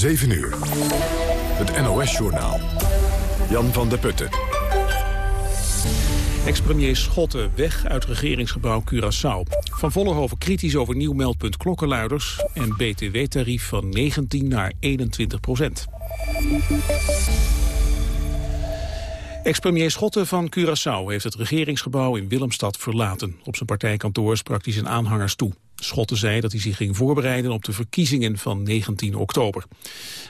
7 uur. Het NOS-journaal. Jan van der Putten. Ex-premier Schotten weg uit regeringsgebouw Curaçao. Van Vollenhoven kritisch over nieuw meldpunt klokkenluiders... en btw-tarief van 19 naar 21 procent. Ex-premier Schotten van Curaçao heeft het regeringsgebouw in Willemstad verlaten. Op zijn partijkantoor sprak hij zijn aanhangers toe. Schotten zei dat hij zich ging voorbereiden op de verkiezingen van 19 oktober.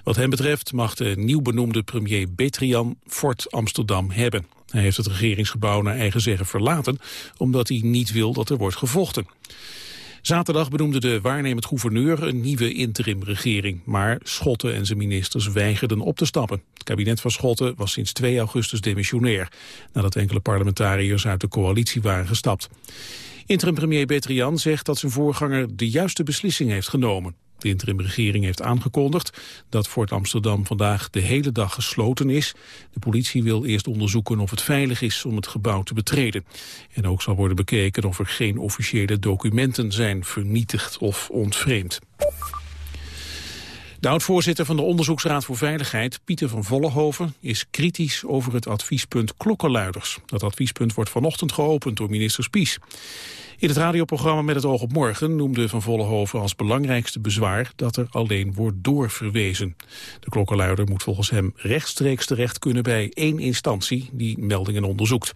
Wat hem betreft mag de nieuw benoemde premier Betrian Fort Amsterdam hebben. Hij heeft het regeringsgebouw naar eigen zeggen verlaten... omdat hij niet wil dat er wordt gevochten. Zaterdag benoemde de waarnemend gouverneur een nieuwe interimregering. Maar Schotten en zijn ministers weigerden op te stappen. Het kabinet van Schotten was sinds 2 augustus demissionair... nadat enkele parlementariërs uit de coalitie waren gestapt. Interim-premier Betrian zegt dat zijn voorganger de juiste beslissing heeft genomen. De interimregering heeft aangekondigd dat Fort Amsterdam vandaag de hele dag gesloten is. De politie wil eerst onderzoeken of het veilig is om het gebouw te betreden. En ook zal worden bekeken of er geen officiële documenten zijn vernietigd of ontvreemd. De oud-voorzitter van de Onderzoeksraad voor Veiligheid, Pieter van Vollenhoven, is kritisch over het adviespunt klokkenluiders. Dat adviespunt wordt vanochtend geopend door minister Spies. In het radioprogramma Met het oog op morgen noemde Van Vollenhoven als belangrijkste bezwaar dat er alleen wordt doorverwezen. De klokkenluider moet volgens hem rechtstreeks terecht kunnen bij één instantie die meldingen onderzoekt.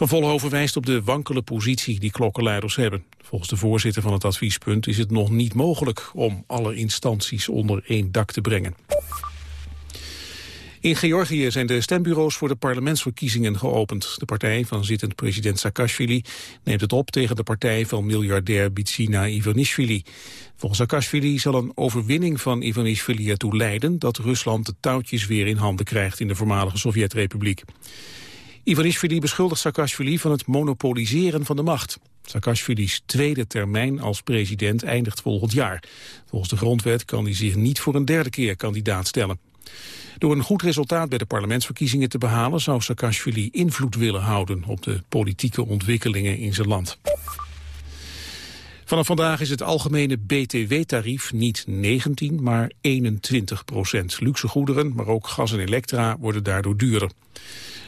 Van Vollenhoven wijst op de wankele positie die klokkenluiders hebben. Volgens de voorzitter van het adviespunt is het nog niet mogelijk om alle instanties onder één dak te brengen. In Georgië zijn de stembureaus voor de parlementsverkiezingen geopend. De partij van zittend president Saakashvili neemt het op tegen de partij van miljardair Bitsina Ivanishvili. Volgens Saakashvili zal een overwinning van Ivanishvili ertoe leiden dat Rusland de touwtjes weer in handen krijgt in de voormalige Sovjetrepubliek. Ivanishvili beschuldigt Saakashvili van het monopoliseren van de macht. Saakashvili's tweede termijn als president eindigt volgend jaar. Volgens de grondwet kan hij zich niet voor een derde keer kandidaat stellen. Door een goed resultaat bij de parlementsverkiezingen te behalen... zou Saakashvili invloed willen houden op de politieke ontwikkelingen in zijn land. Vanaf vandaag is het algemene BTW-tarief niet 19, maar 21 procent. Luxe goederen, maar ook gas en elektra worden daardoor duurder.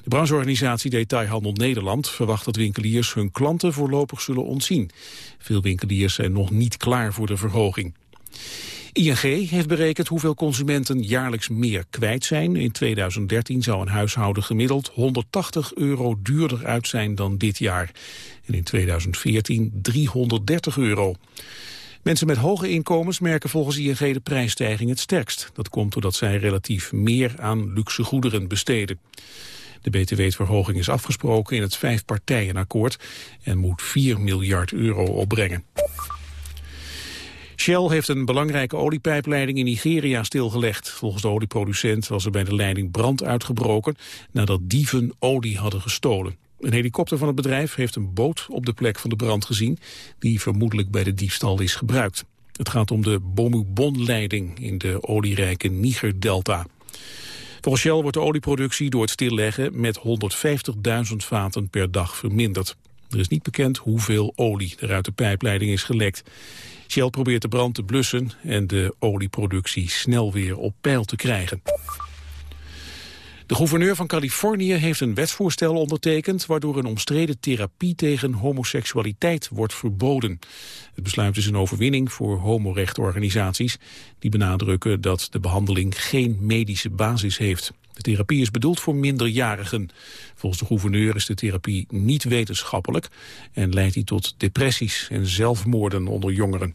De brancheorganisatie Detailhandel Nederland verwacht dat winkeliers hun klanten voorlopig zullen ontzien. Veel winkeliers zijn nog niet klaar voor de verhoging. ING heeft berekend hoeveel consumenten jaarlijks meer kwijt zijn. In 2013 zou een huishouden gemiddeld 180 euro duurder uit zijn dan dit jaar. En in 2014 330 euro. Mensen met hoge inkomens merken volgens ING de prijsstijging het sterkst. Dat komt doordat zij relatief meer aan luxe goederen besteden. De btw-verhoging is afgesproken in het vijfpartijenakkoord en moet 4 miljard euro opbrengen. Shell heeft een belangrijke oliepijpleiding in Nigeria stilgelegd. Volgens de olieproducent was er bij de leiding brand uitgebroken nadat dieven olie hadden gestolen. Een helikopter van het bedrijf heeft een boot op de plek van de brand gezien... die vermoedelijk bij de diefstal is gebruikt. Het gaat om de Bomubon-leiding in de olierijke Niger-delta. Volgens Shell wordt de olieproductie door het stilleggen met 150.000 vaten per dag verminderd. Er is niet bekend hoeveel olie er uit de pijpleiding is gelekt. Shell probeert de brand te blussen en de olieproductie snel weer op peil te krijgen. De gouverneur van Californië heeft een wetsvoorstel ondertekend... waardoor een omstreden therapie tegen homoseksualiteit wordt verboden. Het besluit is een overwinning voor homorechtorganisaties... die benadrukken dat de behandeling geen medische basis heeft. De therapie is bedoeld voor minderjarigen. Volgens de gouverneur is de therapie niet wetenschappelijk... en leidt die tot depressies en zelfmoorden onder jongeren.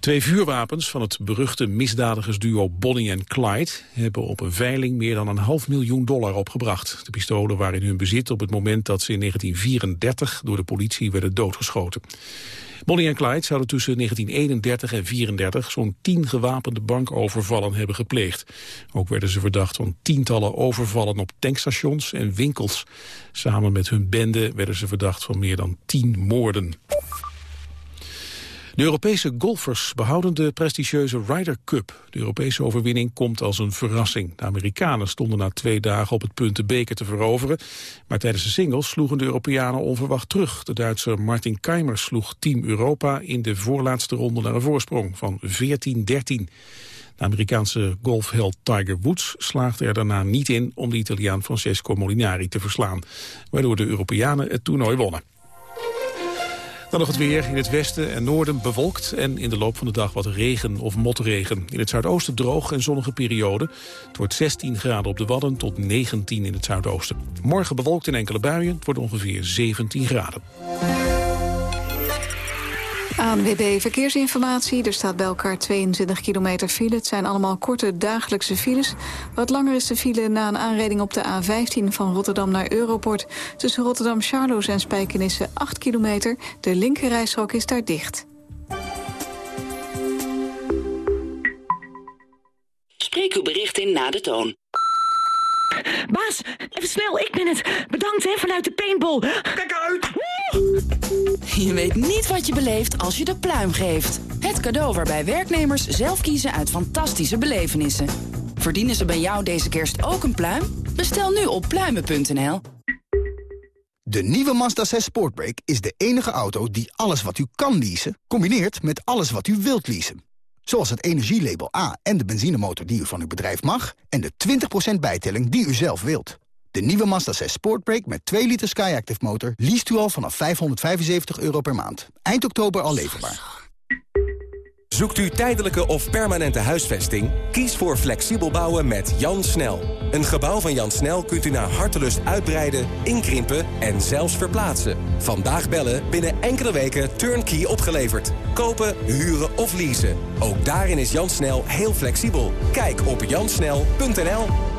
Twee vuurwapens van het beruchte misdadigersduo Bonnie en Clyde... hebben op een veiling meer dan een half miljoen dollar opgebracht. De pistolen waren in hun bezit op het moment dat ze in 1934... door de politie werden doodgeschoten. Bonnie en Clyde zouden tussen 1931 en 1934 zo'n tien gewapende bankovervallen hebben gepleegd. Ook werden ze verdacht van tientallen overvallen op tankstations en winkels. Samen met hun bende werden ze verdacht van meer dan tien moorden. De Europese golfers behouden de prestigieuze Ryder Cup. De Europese overwinning komt als een verrassing. De Amerikanen stonden na twee dagen op het punt de beker te veroveren. Maar tijdens de singles sloegen de Europeanen onverwacht terug. De Duitser Martin Keimer sloeg Team Europa in de voorlaatste ronde naar een voorsprong van 14-13. De Amerikaanse golfheld Tiger Woods slaagde er daarna niet in om de Italiaan Francesco Molinari te verslaan, waardoor de Europeanen het toernooi wonnen. Dan nog het weer. In het westen en noorden bewolkt en in de loop van de dag wat regen of motregen. In het zuidoosten droog en zonnige periode. Het wordt 16 graden op de Wadden tot 19 in het zuidoosten. Morgen bewolkt in enkele buien. Het wordt ongeveer 17 graden. ANWB Verkeersinformatie. Er staat bij elkaar 22 kilometer file. Het zijn allemaal korte dagelijkse files. Wat langer is de file na een aanrijding op de A15 van Rotterdam naar Europort. Tussen Rotterdam Charloes en Spijkenisse 8 kilometer. De linkerrijstrook is daar dicht. Spreek uw bericht in na de toon. Baas, even snel, ik ben het. Bedankt hè, vanuit de paintball. Kijk uit! Je weet niet wat je beleeft als je de pluim geeft. Het cadeau waarbij werknemers zelf kiezen uit fantastische belevenissen. Verdienen ze bij jou deze kerst ook een pluim? Bestel nu op pluimen.nl. De nieuwe Mazda 6 Sportbrake is de enige auto die alles wat u kan leasen... combineert met alles wat u wilt leasen. Zoals het energielabel A en de benzinemotor die u van uw bedrijf mag... en de 20% bijtelling die u zelf wilt. De nieuwe Mazda 6 Sportbrake met 2 liter Skyactiv motor... liest u al vanaf 575 euro per maand. Eind oktober al leverbaar. Zoekt u tijdelijke of permanente huisvesting? Kies voor flexibel bouwen met Jan Snel. Een gebouw van Jan Snel kunt u naar hartelust uitbreiden, inkrimpen en zelfs verplaatsen. Vandaag bellen, binnen enkele weken turnkey opgeleverd. Kopen, huren of leasen. Ook daarin is Jan Snel heel flexibel. Kijk op jansnel.nl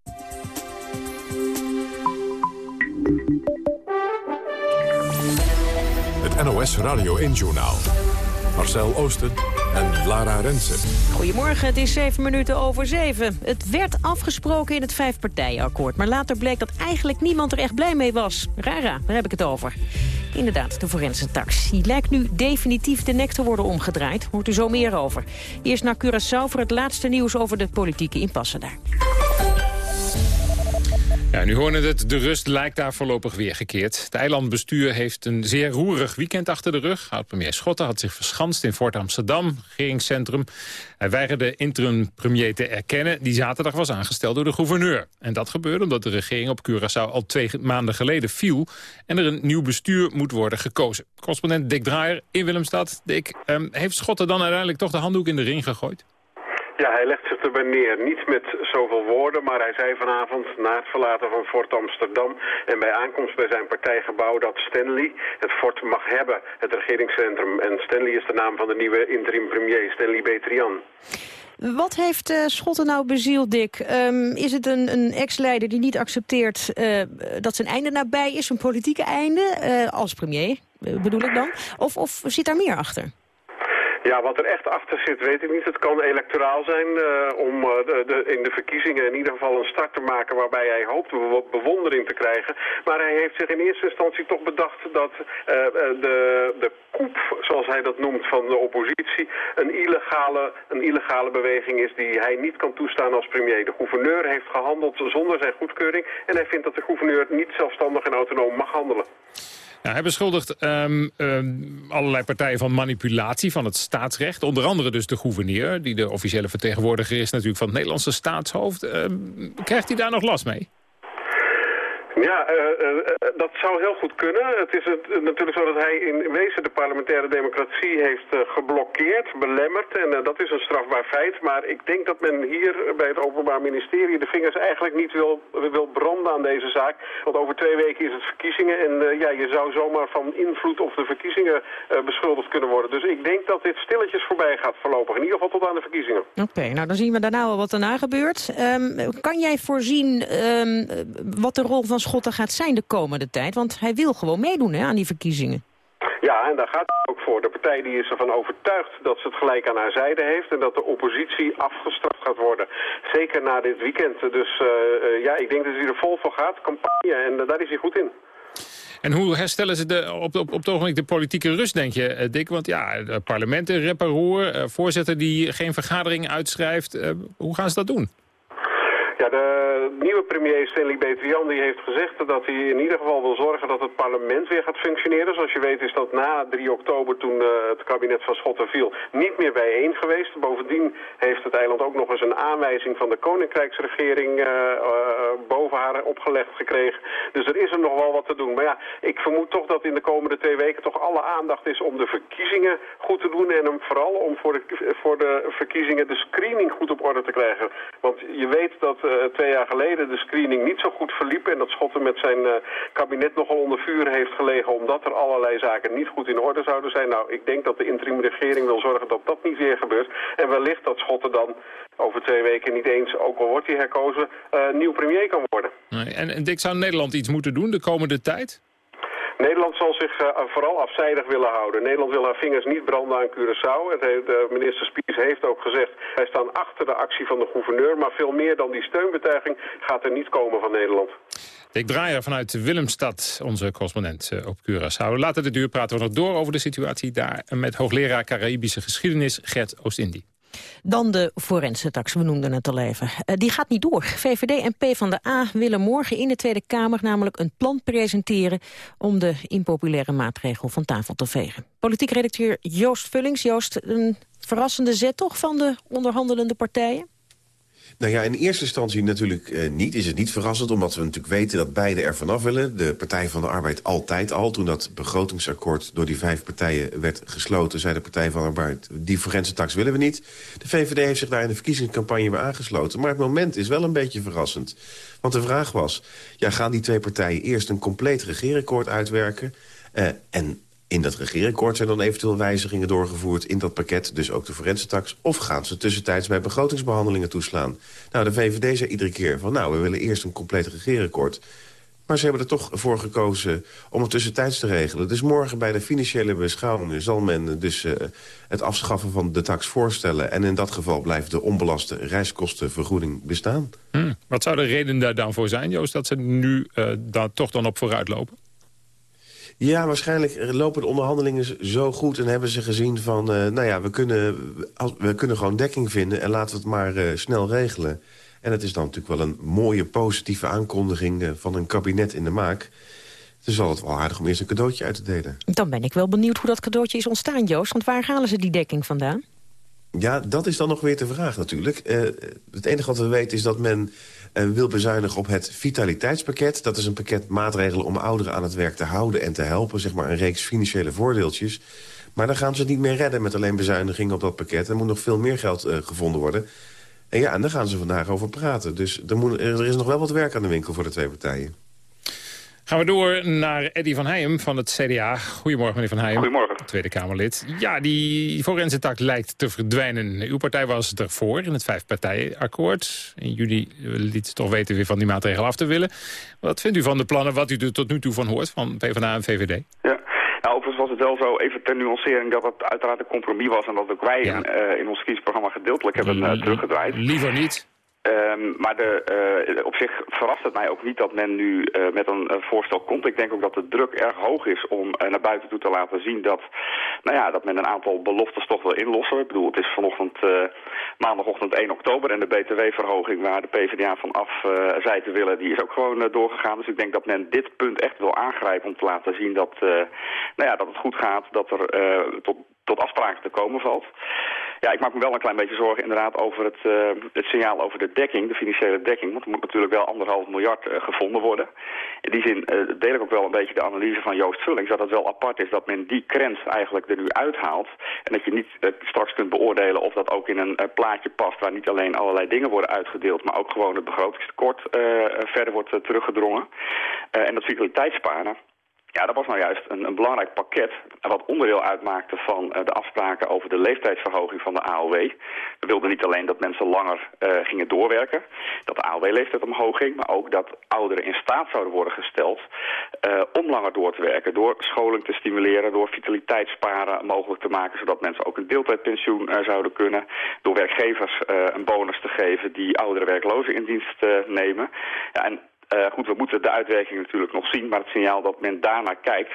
Het NOS Radio 1-journaal. Marcel Oosten en Lara Rensen. Goedemorgen, het is zeven minuten over zeven. Het werd afgesproken in het vijfpartijenakkoord... maar later bleek dat eigenlijk niemand er echt blij mee was. Rara, daar heb ik het over. Inderdaad, de forense tax. Die lijkt nu definitief de nek te worden omgedraaid. Hoort u zo meer over. Eerst naar Curaçao voor het laatste nieuws over de politieke impasse daar. Ja, nu horen het, de rust lijkt daar voorlopig weer gekeerd. Het eilandbestuur heeft een zeer roerig weekend achter de rug. Oud-premier Schotten had zich verschanst in Fort Amsterdam, regeringscentrum. Hij weigerde interim-premier te erkennen, die zaterdag was aangesteld door de gouverneur. En dat gebeurde omdat de regering op Curaçao al twee maanden geleden viel... en er een nieuw bestuur moet worden gekozen. Correspondent Dick Draaier in Willemstad. Dick, um, heeft Schotten dan uiteindelijk toch de handdoek in de ring gegooid? Ja, hij legt zich erbij neer. Niet met zoveel woorden, maar hij zei vanavond na het verlaten van Fort Amsterdam... en bij aankomst bij zijn partijgebouw dat Stanley het fort mag hebben, het regeringscentrum. En Stanley is de naam van de nieuwe interim premier, Stanley Betrian. Wat heeft uh, Schotten nou bezield, Dick? Um, is het een, een ex-leider die niet accepteert uh, dat zijn einde nabij is, een politieke einde, uh, als premier bedoel ik dan? Of, of zit daar meer achter? Ja, wat er echt achter zit, weet ik niet. Het kan electoraal zijn uh, om uh, de, in de verkiezingen in ieder geval een start te maken waarbij hij hoopt bewondering te krijgen. Maar hij heeft zich in eerste instantie toch bedacht dat uh, de, de koep, zoals hij dat noemt, van de oppositie een illegale, een illegale beweging is die hij niet kan toestaan als premier. De gouverneur heeft gehandeld zonder zijn goedkeuring en hij vindt dat de gouverneur niet zelfstandig en autonoom mag handelen. Hij beschuldigt um, um, allerlei partijen van manipulatie van het staatsrecht. Onder andere dus de gouverneur, die de officiële vertegenwoordiger is natuurlijk van het Nederlandse staatshoofd. Um, krijgt hij daar nog last mee? Ja, uh, uh, dat zou heel goed kunnen. Het is natuurlijk zo dat hij in wezen de parlementaire democratie heeft geblokkeerd, belemmerd. En dat is een strafbaar feit. Maar ik denk dat men hier bij het Openbaar Ministerie de vingers eigenlijk niet wil, wil branden aan deze zaak. Want over twee weken is het verkiezingen. En ja, je zou zomaar van invloed op de verkiezingen beschuldigd kunnen worden. Dus ik denk dat dit stilletjes voorbij gaat voorlopig. In ieder geval tot aan de verkiezingen. Oké, nou dan zien we daarna al wat daarna gebeurt. Um, kan jij voorzien um, wat de rol van Schotten gaat zijn de komende tijd? Want hij wil gewoon meedoen hè, aan die verkiezingen. Ja, en daar gaat het ook voor. De partij die is ervan overtuigd dat ze het gelijk aan haar zijde heeft... en dat de oppositie afgestraft gaat worden. Zeker na dit weekend. Dus uh, uh, ja, ik denk dat hij er vol voor gaat, campagne, en uh, daar is hij goed in. En hoe herstellen ze de, op, op, op het ogenblik de politieke rust, denk je, Dick? Want ja, parlementen reppen roer, voorzitter die geen vergadering uitschrijft. hoe gaan ze dat doen? Ja, de nieuwe premier Stanley Betrian die heeft gezegd dat hij in ieder geval wil zorgen dat het parlement weer gaat functioneren. Zoals je weet is dat na 3 oktober toen uh, het kabinet van Schotten viel niet meer bijeen geweest. Bovendien heeft het eiland ook nog eens een aanwijzing van de koninkrijksregering uh, uh, boven haar opgelegd gekregen. Dus er is er nog wel wat te doen. Maar ja, ik vermoed toch dat in de komende twee weken toch alle aandacht is om de verkiezingen goed te doen. En hem vooral om voor de, voor de verkiezingen de screening goed op orde te krijgen. Want je weet dat twee jaar geleden de screening niet zo goed verliep... en dat Schotten met zijn uh, kabinet nogal onder vuur heeft gelegen... omdat er allerlei zaken niet goed in orde zouden zijn. Nou, ik denk dat de interimregering wil zorgen dat dat niet weer gebeurt. En wellicht dat Schotten dan over twee weken niet eens, ook al wordt hij herkozen, uh, nieuw premier kan worden. En, en Dick, zou Nederland iets moeten doen de komende tijd? Nederland zal zich uh, vooral afzijdig willen houden. Nederland wil haar vingers niet branden aan Curaçao. Het heeft, uh, minister Spies heeft ook gezegd... wij staan achter de actie van de gouverneur... maar veel meer dan die steunbetuiging gaat er niet komen van Nederland. Dick Draaier vanuit Willemstad, onze correspondent uh, op Curaçao. Later de duur praten we nog door over de situatie daar... met hoogleraar Caraïbische geschiedenis Gert Oost-Indie. Dan de forensentax, we noemden het al even. Uh, die gaat niet door. VVD en PvdA willen morgen in de Tweede Kamer namelijk een plan presenteren... om de impopulaire maatregel van tafel te vegen. Politiek redacteur Joost Vullings. Joost, een verrassende zet toch van de onderhandelende partijen? Nou ja, in eerste instantie natuurlijk uh, niet. Is het niet verrassend, omdat we natuurlijk weten dat beide er vanaf willen. De Partij van de Arbeid altijd al. Toen dat begrotingsakkoord door die vijf partijen werd gesloten... zei de Partij van de Arbeid, die forense tax willen we niet. De VVD heeft zich daar in de verkiezingscampagne weer aangesloten. Maar het moment is wel een beetje verrassend. Want de vraag was, ja, gaan die twee partijen eerst een compleet regeerakkoord uitwerken... Uh, en in dat regeerakkoord zijn dan eventueel wijzigingen doorgevoerd in dat pakket, dus ook de forensentax, of gaan ze tussentijds bij begrotingsbehandelingen toeslaan? Nou, de VVD zei iedere keer van, nou, we willen eerst een compleet regeerakkoord. Maar ze hebben er toch voor gekozen om het tussentijds te regelen. Dus morgen bij de financiële beschouwingen zal men dus uh, het afschaffen van de tax voorstellen. En in dat geval blijft de onbelaste reiskostenvergoeding bestaan. Hmm. Wat zou de reden daar dan voor zijn, Joost, dat ze nu uh, daar toch dan op vooruit lopen? Ja, waarschijnlijk lopen de onderhandelingen zo goed... en hebben ze gezien van, uh, nou ja, we kunnen, we kunnen gewoon dekking vinden... en laten we het maar uh, snel regelen. En het is dan natuurlijk wel een mooie positieve aankondiging... Uh, van een kabinet in de maak. Dus zal het wel aardig om eerst een cadeautje uit te delen. Dan ben ik wel benieuwd hoe dat cadeautje is ontstaan, Joost. Want waar halen ze die dekking vandaan? Ja, dat is dan nog weer de vraag natuurlijk. het enige wat we weten is dat men en wil bezuinigen op het vitaliteitspakket. Dat is een pakket maatregelen om ouderen aan het werk te houden en te helpen. Zeg maar een reeks financiële voordeeltjes. Maar dan gaan ze het niet meer redden met alleen bezuinigingen op dat pakket. Er moet nog veel meer geld uh, gevonden worden. En ja, en daar gaan ze vandaag over praten. Dus er, moet, er is nog wel wat werk aan de winkel voor de twee partijen. Gaan we door naar Eddy van Heijem van het CDA. Goedemorgen, meneer Van Heijem. Goedemorgen. Tweede Kamerlid. Ja, die forensentak lijkt te verdwijnen. Uw partij was ervoor in het vijfpartijenakkoord. In juli liet ze toch weten weer van die maatregel af te willen. Wat vindt u van de plannen, wat u er tot nu toe van hoort, van PvdA en VVD? Ja. Nou, overigens was het wel zo, even ter nuancering, dat het uiteraard een compromis was... en dat ook wij ja. in, uh, in ons kiesprogramma gedeeltelijk hebben uh, teruggedraaid. Liever niet. Um, maar de, uh, op zich verrast het mij ook niet dat men nu uh, met een uh, voorstel komt. Ik denk ook dat de druk erg hoog is om naar buiten toe te laten zien dat, nou ja, dat men een aantal beloftes toch wil inlossen. Ik bedoel, het is vanochtend maandagochtend 1 oktober en de btw-verhoging waar de PvdA van af zei te willen, die is ook gewoon doorgegaan. Dus ik denk dat men dit punt echt wil aangrijpen om te laten zien dat, nou ja, dat het goed gaat, dat er tot, tot afspraken te komen valt. Ja, ik maak me wel een klein beetje zorgen inderdaad over het, uh, het signaal over de dekking, de financiële dekking. Want er moet natuurlijk wel anderhalf miljard uh, gevonden worden. In die zin uh, deel ik ook wel een beetje de analyse van Joost Vullings... dat het wel apart is dat men die grens eigenlijk er nu uithaalt. En dat je niet straks kunt beoordelen of dat ook in een plaatje past... waar niet alleen allerlei dingen worden uitgedeeld... maar ook gewoon het begrotingstekort verder wordt teruggedrongen. en dat vitaliteitssparen ja, dat was nou juist een, een belangrijk pakket wat onderdeel uitmaakte van uh, de afspraken over de leeftijdsverhoging van de AOW. We wilden niet alleen dat mensen langer uh, gingen doorwerken, dat de AOW-leeftijd omhoog ging, maar ook dat ouderen in staat zouden worden gesteld uh, om langer door te werken. Door scholing te stimuleren, door vitaliteitssparen mogelijk te maken, zodat mensen ook een deeltijdpensioen zouden kunnen. Door werkgevers een bonus te geven die oudere werklozen in dienst nemen. Ja, en uh, goed, we moeten de uitwerking natuurlijk nog zien, maar het signaal dat men daarnaar kijkt,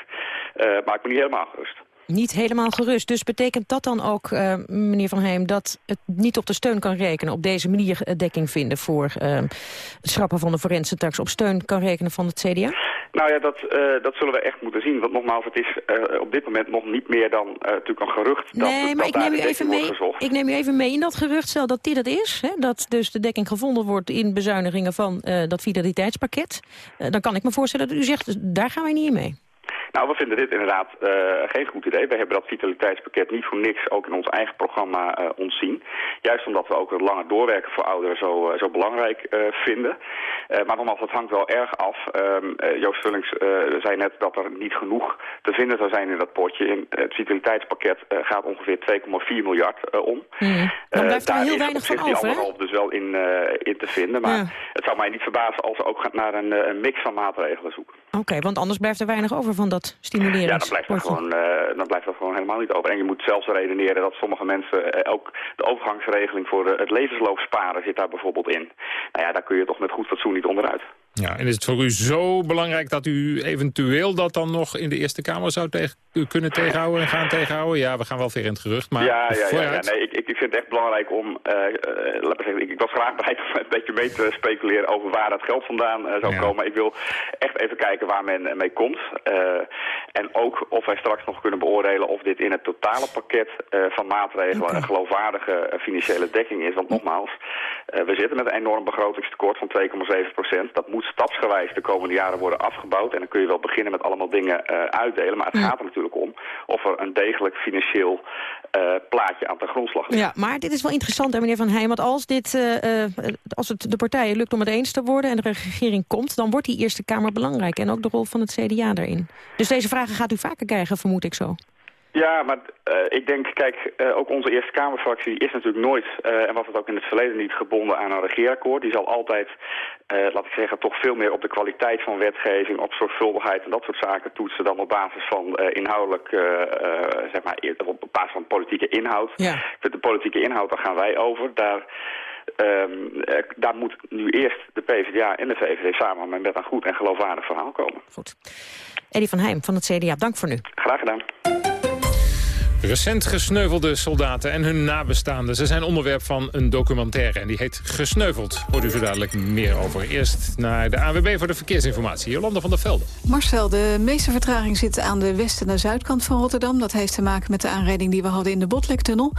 uh, maakt me niet helemaal gerust. Niet helemaal gerust. Dus betekent dat dan ook, uh, meneer Van Heem, dat het niet op de steun kan rekenen, op deze manier dekking vinden voor het schrappen van de forense tax, op steun kan rekenen van het CDA? Nou ja, dat, uh, dat zullen we echt moeten zien. Want nogmaals, het is uh, op dit moment nog niet meer dan uh, natuurlijk een gerucht dat, nee, maar dat ik neem, u even mee, ik neem u even mee in dat gerucht, stel dat dit het is. Hè, dat dus de dekking gevonden wordt in bezuinigingen van dat fideliteitspakket. dan kan ik me voorstellen dat u zegt, daar gaan wij niet in mee. Nou, we vinden dit inderdaad uh, geen goed idee. We hebben dat vitaliteitspakket niet voor niks ook in ons eigen programma uh, ontzien. Juist omdat we ook het langer doorwerken voor ouderen zo, uh, zo belangrijk vinden. maar nogmaals, het hangt wel erg af. Ehm, Joost Vullings zei net dat er niet genoeg te vinden zou zijn in dat potje. In het vitaliteitspakket gaat ongeveer 2,4 miljard om. Mm. Dan blijft er heel weinig van over, hè? dus wel in, in te vinden. Maar ja. het zou mij niet verbazen als we ook naar een, een mix van maatregelen zoeken. Oké, okay, want anders blijft er weinig over van dat stimuleren. Ja, dan blijft, dat gewoon, uh, dan blijft dat gewoon helemaal niet over. En je moet zelfs redeneren dat sommige mensen, uh, ook de overgangsregeling voor de, het levensloopsparen zit daar bijvoorbeeld in. Nou ja, daar kun je toch met goed fatsoen niet onderuit. Ja, en is het voor u zo belangrijk dat u eventueel dat dan nog in de Eerste Kamer zou tegen, kunnen tegenhouden en gaan tegenhouden? Ja, we gaan wel ver in het gerucht, maar Ja, ja, ja, ja, nee, ik, ik vind het echt belangrijk om, uh, zeggen, ik, ik, was graag bereid om een beetje mee te speculeren over waar dat geld vandaan uh, zou ja. komen. Ik wil echt even kijken waar men mee komt. en ook of wij straks nog kunnen beoordelen of dit in het totale pakket van maatregelen okay. een geloofwaardige financiële dekking is. Want nogmaals, we zitten met een enorm begrotingstekort van 2,7 procent. Dat moet stapsgewijs de komende jaren worden afgebouwd. En dan kun je wel beginnen met allemaal dingen uh, uitdelen. Maar het gaat er natuurlijk om of er een degelijk financieel uh, plaatje aan de grondslag ligt. Ja, maar dit is wel interessant, hè, meneer Van Heijn. Want als, dit, uh, als het de partijen lukt om het eens te worden en de regering komt... dan wordt die Eerste Kamer belangrijk. En ook de rol van het CDA daarin. Dus deze vragen gaat u vaker krijgen, vermoed ik zo. Ja, maar uh, ik denk, kijk, uh, ook onze Eerste Kamerfractie is natuurlijk nooit, uh, en was het ook in het verleden niet, gebonden aan een regeerakkoord. Die zal altijd, laat ik zeggen, toch veel meer op de kwaliteit van wetgeving, op zorgvuldigheid en dat soort zaken toetsen dan op basis van inhoudelijk, zeg maar, op basis van politieke inhoud. Ja. De politieke inhoud, daar gaan wij over. Daar... Um, daar moet nu eerst de PvdA en de VVD samen met een goed en geloofwaardig verhaal komen. Goed. Eddie van Heijm van het CDA, dank voor nu. Graag gedaan. Recent gesneuvelde soldaten en hun nabestaanden. Ze zijn onderwerp van een documentaire en die heet Gesneuveld. Hoort u zo dadelijk meer over. Eerst naar de ANWB voor de verkeersinformatie. Jolanda van der Velde. Marcel, de meeste vertraging zit aan de west- en zuidkant van Rotterdam. Dat heeft te maken met de aanrijding die we hadden in de Botlektunnel.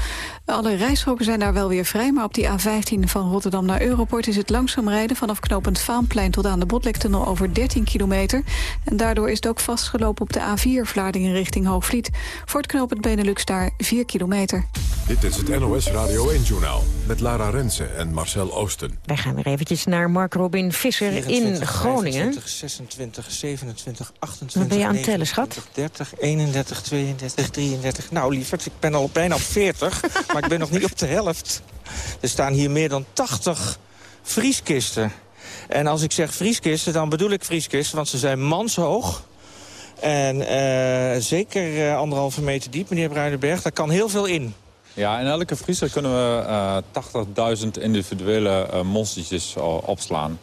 Alle rijstroken zijn daar wel weer vrij, maar op die A15 van Rotterdam naar Europort is het langzaam rijden vanaf knooppunt Vaanplein tot aan de Botlektunnel over 13 kilometer. En daardoor is het ook vastgelopen op de A4 Vlaardingen richting Hoogvliet. Voor het knooppunt Benelux daar 4 kilometer. Dit is het NOS Radio 1-journaal met Lara Rensen en Marcel Oosten. Wij gaan weer eventjes naar Mark Robin Visser 24, in Groningen. 25, 26, 27, 28, Wat ben je aan het tellen, schat? 30, 31, 32, 33. Nou, lieverd, ik ben al bijna op 40, maar ik ben nog niet op de helft. Er staan hier meer dan 80 vrieskisten. En als ik zeg vrieskisten, dan bedoel ik vrieskisten, want ze zijn manshoog... En uh, zeker uh, anderhalve meter diep, meneer Bruinenberg. Daar kan heel veel in. Ja, in elke vriezer kunnen we uh, 80.000 individuele uh, monstertjes opslaan.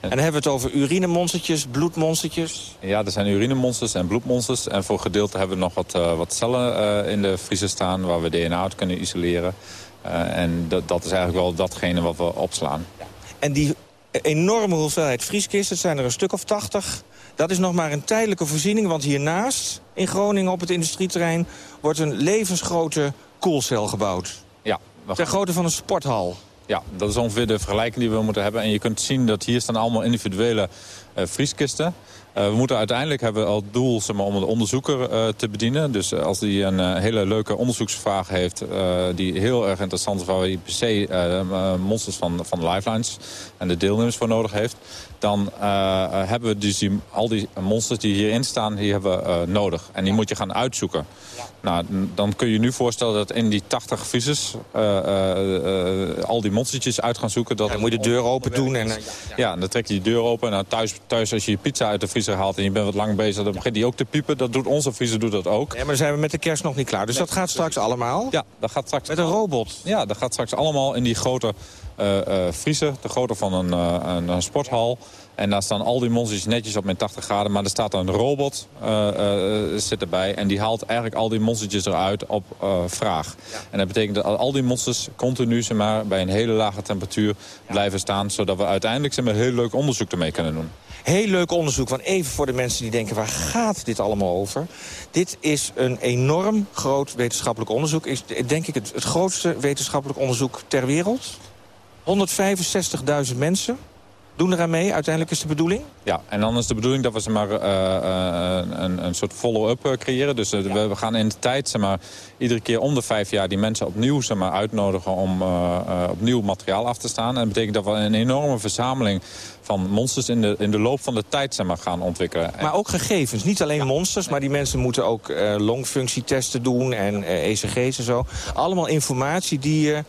En dan hebben we het over urinemonstertjes, bloedmonstertjes? Ja, er zijn urinemonsters en bloedmonsters. En voor gedeelte hebben we nog wat, uh, wat cellen uh, in de vriezer staan... waar we DNA uit kunnen isoleren. Uh, en dat is eigenlijk wel datgene wat we opslaan. En die enorme hoeveelheid vrieskisten, het zijn er een stuk of 80... Dat is nog maar een tijdelijke voorziening, want hiernaast in Groningen op het industrieterrein wordt een levensgrote koelcel gebouwd. Ja, Ter grootte van een sporthal. Ja, dat is ongeveer de vergelijking die we moeten hebben. En je kunt zien dat hier staan allemaal individuele uh, vrieskisten. Uh, we moeten uiteindelijk hebben we al doel zeg maar, om de onderzoeker uh, te bedienen. Dus als die een hele leuke onderzoeksvraag heeft... die heel erg interessant is... waar hij per se monsters van, van Lifelines en de deelnemers voor nodig heeft... dan hebben we dus die, al die monsters die hierin staan, die hebben we nodig. En die moet je gaan uitzoeken. Nou, dan kun je je nu voorstellen dat in die 80 visus al die monstertjes uit gaan zoeken. Dat dan moet je de deur open doen. En, ja, dan trek je die deur open. En dan thuis, thuis als je je pizza uit de vriezer haalt en je bent wat lang bezig... dan begint die ook te piepen. Dat doet onze vriezer doet dat ook. Ja, maar zijn we met de kerst nog niet klaar. Dus dat gaat straks allemaal? Ja, dat gaat straks... Met een robot? Ja, dat gaat straks allemaal in die grote vriezer. De grootte van een, uh, een, een, sporthal. En daar staan al die monsters netjes op met 80 graden. Maar er staat een robot zit erbij. En die haalt eigenlijk al die monstertjes eruit op vraag. Ja. En dat betekent dat al die monsters continu zeg maar, bij een hele lage temperatuur ja. blijven staan. Zodat we uiteindelijk zeg maar, heel leuk onderzoek ermee kunnen doen. Heel leuk onderzoek, want even voor de mensen die denken... waar gaat dit allemaal over? Dit is een enorm groot wetenschappelijk onderzoek. Is denk ik het, het grootste wetenschappelijk onderzoek ter wereld. 165.000 mensen doen eraan mee. Uiteindelijk is de bedoeling? Ja, en dan is de bedoeling dat we ze maar, uh, uh, een, een soort follow-up uh, creëren. Dus ja. we, we, gaan in de tijd zeg maar, iedere keer om de vijf jaar die mensen opnieuw zeg maar, uitnodigen om opnieuw materiaal af te staan. En dat betekent dat we een enorme verzameling van monsters in de, in de loop van de tijd zeg maar, gaan ontwikkelen. Maar ook gegevens, niet alleen ja. monsters, maar die mensen moeten ook longfunctietesten doen en ECG's en zo. Allemaal informatie die je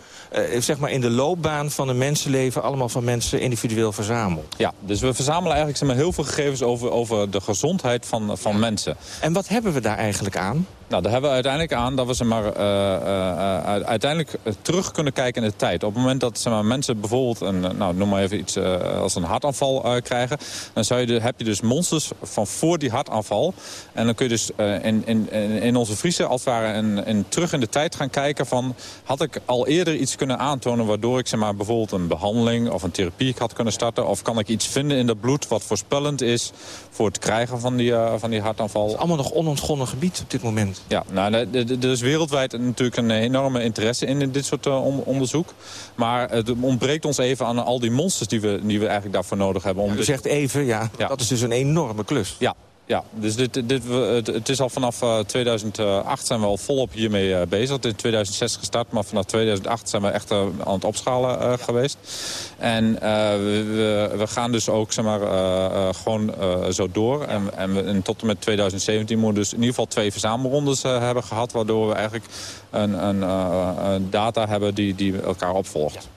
zeg maar in de loopbaan van een mensenleven allemaal van mensen individueel verzamelt. Ja, dus we verzamelen eigenlijk zeg maar, heel veel gegevens over, over de gezondheid van, van mensen. En wat hebben we daar eigenlijk aan? Nou, daar hebben we uiteindelijk aan dat we ze maar, uh, uh, uiteindelijk terug kunnen kijken in de tijd. Op het moment dat zeg maar, mensen bijvoorbeeld, een, nou, noem maar even iets als een hartaanval krijgen... dan zou je de, heb je dus monsters van voor die hartaanval. En dan kun je dus in, in, in onze vriezer als het ware terug in de tijd gaan kijken van... had ik al eerder iets kunnen aantonen waardoor ik zeg maar, bijvoorbeeld een behandeling of een therapie had kunnen starten... of kan ik iets vinden in dat bloed wat voorspellend is voor het krijgen van die, van die hartaanval. Het is allemaal nog onontgonnen gebied op dit moment. Ja, nou, er is wereldwijd natuurlijk een enorme interesse in dit soort uh, onderzoek. Maar het ontbreekt ons even aan al die monsters die we, die we eigenlijk daarvoor nodig hebben. Om ja, u zegt even, ja, ja, dat is dus een enorme klus. Ja, ja, dus dit, dit, het is al vanaf 2008 zijn we al volop hiermee uh, bezig. Het is in 2006 gestart, maar vanaf 2008 zijn we echt uh, aan het opschalen uh, geweest. En we, we, gaan dus ook zeg maar, gewoon zo door. En, en, we, en, tot en met 2017 moeten we dus in ieder geval twee verzamelrondes hebben gehad... waardoor we eigenlijk een, een, een data hebben die, die elkaar opvolgt.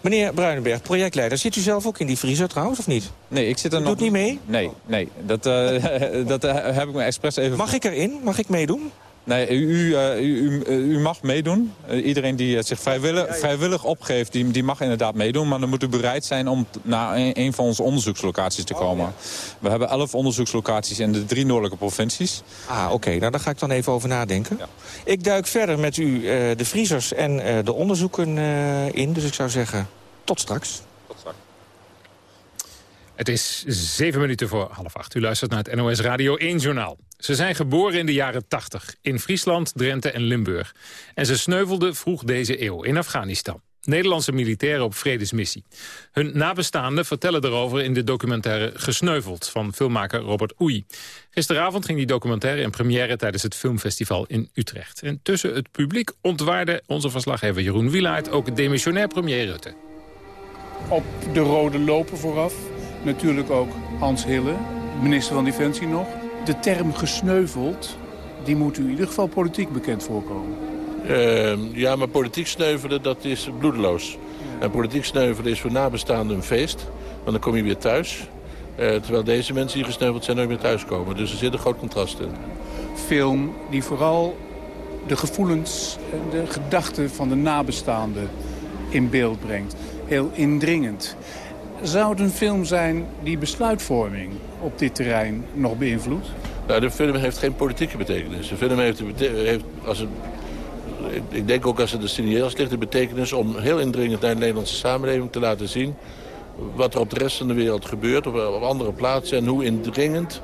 Meneer Bruinenberg, projectleider, zit u zelf ook in die vriezer trouwens, of niet? Nee, ik zit er u nog... doet niet mee? Nee, nee. Dat, uh, dat uh, heb ik me expres even... Mag ik erin? Mag ik meedoen? Nee, u, uh, u, u, mag meedoen. Uh, iedereen die zich vrijwillig, vrijwillig opgeeft, die, die mag inderdaad meedoen. Maar dan moet u bereid zijn om naar een, een van onze onderzoekslocaties te komen. Oh, ja. We hebben elf onderzoekslocaties in de drie noordelijke provincies. Ah, oké. Okay. Nou, daar ga ik dan even over nadenken. Ja. Ik duik verder met u uh, de vriezers en de onderzoeken in. Dus ik zou zeggen, tot straks. Het is zeven minuten voor half acht. U luistert naar het NOS Radio 1 Journaal. Ze zijn geboren in de jaren 80 in Friesland, Drenthe en Limburg. En ze sneuvelden vroeg deze eeuw in Afghanistan. Nederlandse militairen op vredesmissie. Hun nabestaanden vertellen erover in de documentaire Gesneuveld... van filmmaker Robert Oei. Gisteravond ging die documentaire in première tijdens het filmfestival in Utrecht. En tussen het publiek ontwaarde onze verslaggever Jeroen Wielaert... ook demissionair premier Rutte. Op de rode lopen vooraf. Natuurlijk ook Hans Hille, minister van Defensie nog. De term gesneuveld, die moet u in ieder geval politiek bekend voorkomen. Uh, ja, maar politiek sneuvelen, dat is bloedeloos. Ja. En politiek sneuvelen is voor nabestaanden een feest. Want dan kom je weer thuis. Uh, terwijl deze mensen die gesneuveld zijn nooit meer thuiskomen. Dus er zit een groot contrast in. Film die vooral de gevoelens en de gedachten van de nabestaanden in beeld brengt. Heel indringend. Zou het een film zijn die besluitvorming op dit terrein nog beïnvloedt? Nou, de film heeft geen politieke betekenis. De film heeft, heeft als ik denk ook als het een signaal ligt, de betekenis om heel indringend naar de Nederlandse samenleving te laten zien wat er op de rest van de wereld gebeurt, op, op andere plaatsen en hoe indringend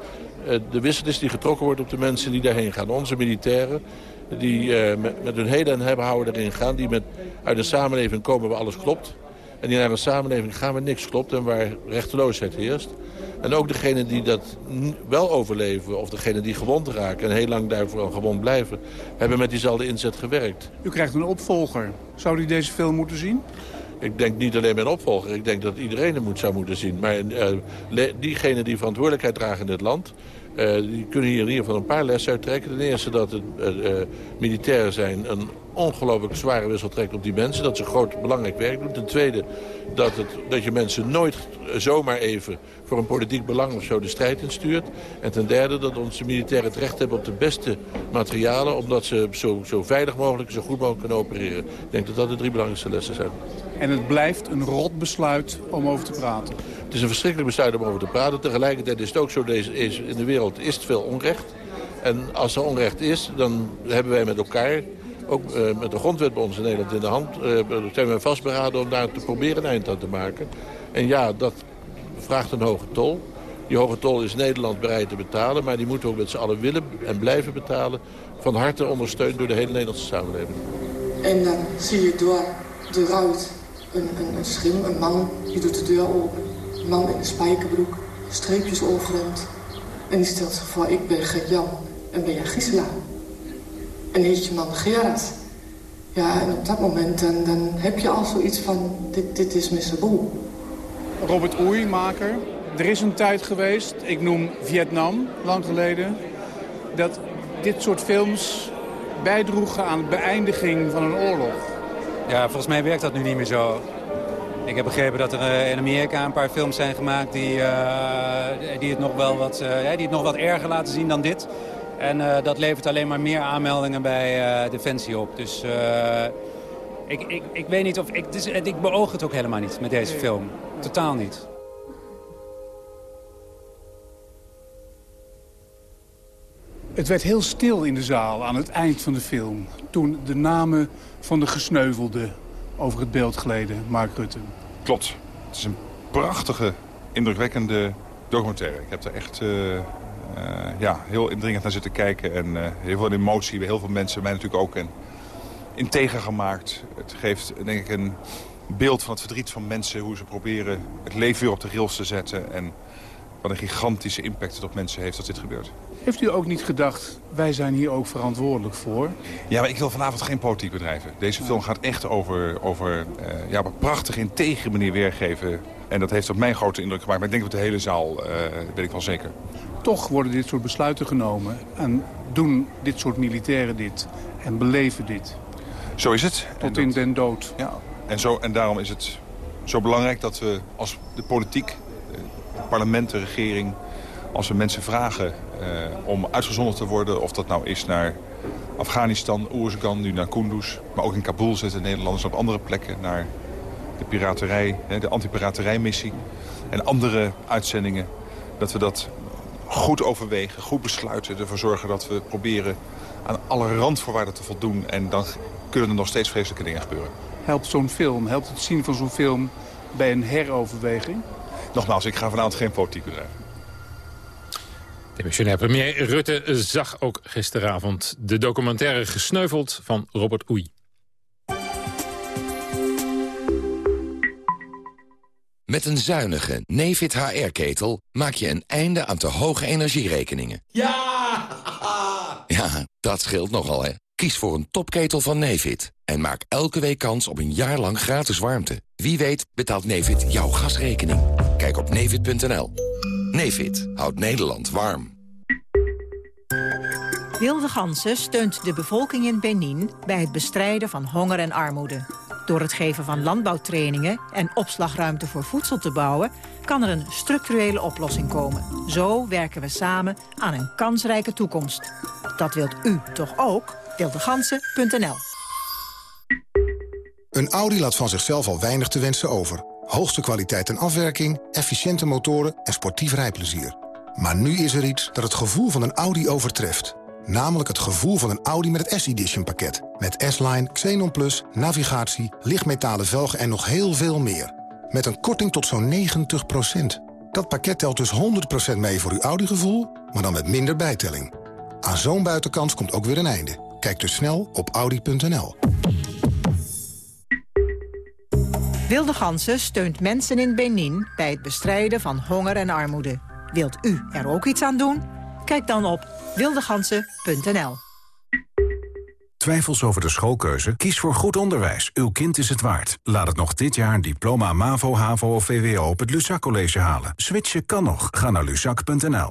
de wissel is die getrokken wordt op de mensen die daarheen gaan. Onze militairen die eh, met, met, hun heden en hebben houden erin gaan. Die met, uit een samenleving komen waar alles klopt. En die naar een samenleving gaan waar niks klopt en waar rechteloosheid heerst. En ook degenen die dat wel overleven, of degenen die gewond raken... en heel lang daarvoor gewond blijven, hebben met diezelfde inzet gewerkt. U krijgt een opvolger. Zou u deze film moeten zien? Ik denk niet alleen mijn opvolger. Ik denk dat iedereen het moet, zou moeten zien. Maar uh, diegenen die verantwoordelijkheid dragen in dit land... Uh, die kunnen hier in ieder geval een paar lessen uittrekken. Ten eerste dat het uh, militairen zijn een ongelooflijk zware wissel trekt op die mensen. Dat ze groot belangrijk werk doen. Ten tweede dat, het, dat je mensen nooit zomaar even voor een politiek belang of zo de strijd instuurt. En ten derde dat onze militairen het recht hebben op de beste materialen... omdat ze zo, zo veilig mogelijk, zo goed mogelijk kunnen opereren. Ik denk dat dat de drie belangrijkste lessen zijn. En het blijft een rot besluit om over te praten. Het is een verschrikkelijk besluit om over te praten. Tegelijkertijd is het ook zo, deze, is, in de wereld is het veel onrecht. En als er onrecht is, dan hebben wij met elkaar ook uh, met de grondwet bij ons in Nederland in de hand... Uh, zijn we vastberaden om daar te proberen een eind aan te maken. En ja, dat vraagt een hoge tol. Die hoge tol is Nederland bereid te betalen... maar die moeten we ook met z'n allen willen en blijven betalen... van harte ondersteund door de hele Nederlandse samenleving. En dan zie je door de ruit een, een, een schim, een man, die doet de deur open. Een man in een spijkerbroek, streepjes overhemd. En die stelt zich voor, ik ben Gert-Jan en ben jij Gisela. En heet je man Gerard. Ja, en op dat moment dan, dan heb je al zoiets van, dit, dit is Mr. Boel. Robert Oei, maker. Er is een tijd geweest, ik noem Vietnam, lang geleden... dat dit soort films bijdroegen aan de beëindiging van een oorlog. Ja, volgens mij werkt dat nu niet meer zo. Ik heb begrepen dat er uh, in Amerika een paar films zijn gemaakt... die, uh, die, het, nog wel wat, uh, die het nog wat erger laten zien dan dit. En dat levert alleen maar meer aanmeldingen bij Defensie op. Dus ik, ik, ik weet niet of... Ik, dus, ik beoog het ook helemaal niet met deze film. Totaal niet. Het werd heel stil in de zaal aan het eind van de film. Toen de namen van de gesneuvelden over het beeld gleden, Mark Rutte. Klopt. Het is een prachtige, indrukwekkende documentaire. Ik heb er echt ja, heel indringend naar zitten kijken. En uh, heel veel emotie bij heel veel mensen, mij natuurlijk ook. En integer gemaakt. Het geeft denk ik een beeld van het verdriet van mensen. Hoe ze proberen het leven weer op de rails te zetten. En wat een gigantische impact het op mensen heeft dat dit gebeurt. Heeft u ook niet gedacht, wij zijn hier ook verantwoordelijk voor? Ja, maar ik wil vanavond geen politiek bedrijven. Deze film gaat echt over, over uh, ja, op een prachtige, integere manier weergeven. En dat heeft op mij grote indruk gemaakt. Maar ik denk dat de hele zaal, uh, weet ik wel zeker. Toch worden dit soort besluiten genomen. En doen dit soort militairen dit. En beleven dit. Zo is het. Tot in den dood. Ja, en, zo, en daarom is het zo belangrijk dat we als de politiek, het parlement, de regering... als we mensen vragen uh, om uitgezonden te worden... of dat nou is naar Afghanistan, Oerzgan, nu naar Kunduz... maar ook in Kabul zitten Nederlanders op andere plekken... naar de piraterij, de antipiraterijmissie en andere uitzendingen... dat we dat goed overwegen, goed besluiten, ervoor zorgen dat we proberen aan alle randvoorwaarden te voldoen. En dan kunnen er nog steeds vreselijke dingen gebeuren. Helpt zo'n film, helpt het zien van zo'n film bij een heroverweging? Nogmaals, ik ga vanavond geen politiek bedrijven. Demissionair premier Rutte zag ook gisteravond de documentaire Gesneuveld van Robert Oei. Met een zuinige Nefit HR-ketel maak je een einde aan te hoge energierekeningen. Ja! Ja, dat scheelt nogal, hè. Kies voor een topketel van Nefit en maak elke week kans op een jaar lang gratis warmte. Wie weet betaalt Nefit jouw gasrekening. Kijk op nefit.nl. Nefit houdt Nederland warm. Wilde Gansen steunt de bevolking in Benin bij het bestrijden van honger en armoede. Door het geven van landbouwtrainingen en opslagruimte voor voedsel te bouwen... kan er een structurele oplossing komen. Zo werken we samen aan een kansrijke toekomst. Dat wilt u toch ook? Wildegansen.nl Een Audi laat van zichzelf al weinig te wensen over. Hoogste kwaliteit en afwerking, efficiënte motoren en sportief rijplezier. Maar nu is er iets dat het gevoel van een Audi overtreft. Namelijk het gevoel van een Audi met het S-Edition pakket. Met S-Line, Xenon Plus, navigatie, lichtmetalen velgen en nog heel veel meer. Met een korting tot zo'n 90% Dat pakket telt dus 100% mee voor uw Audi-gevoel, maar dan met minder bijtelling. Aan zo'n buitenkans komt ook weer een einde. Kijk dus snel op audi.nl. Wilde Gansen steunt mensen in Benin bij het bestrijden van honger en armoede. Wilt u er ook iets aan doen? Kijk dan op wildegansen.nl. Twijfels over de schoolkeuze? Kies voor goed onderwijs. Uw kind is het waard. Laat het nog dit jaar een diploma MAVO, HAVO of VWO op het Luzak College halen. Switchen kan nog. Ga naar luzak.nl.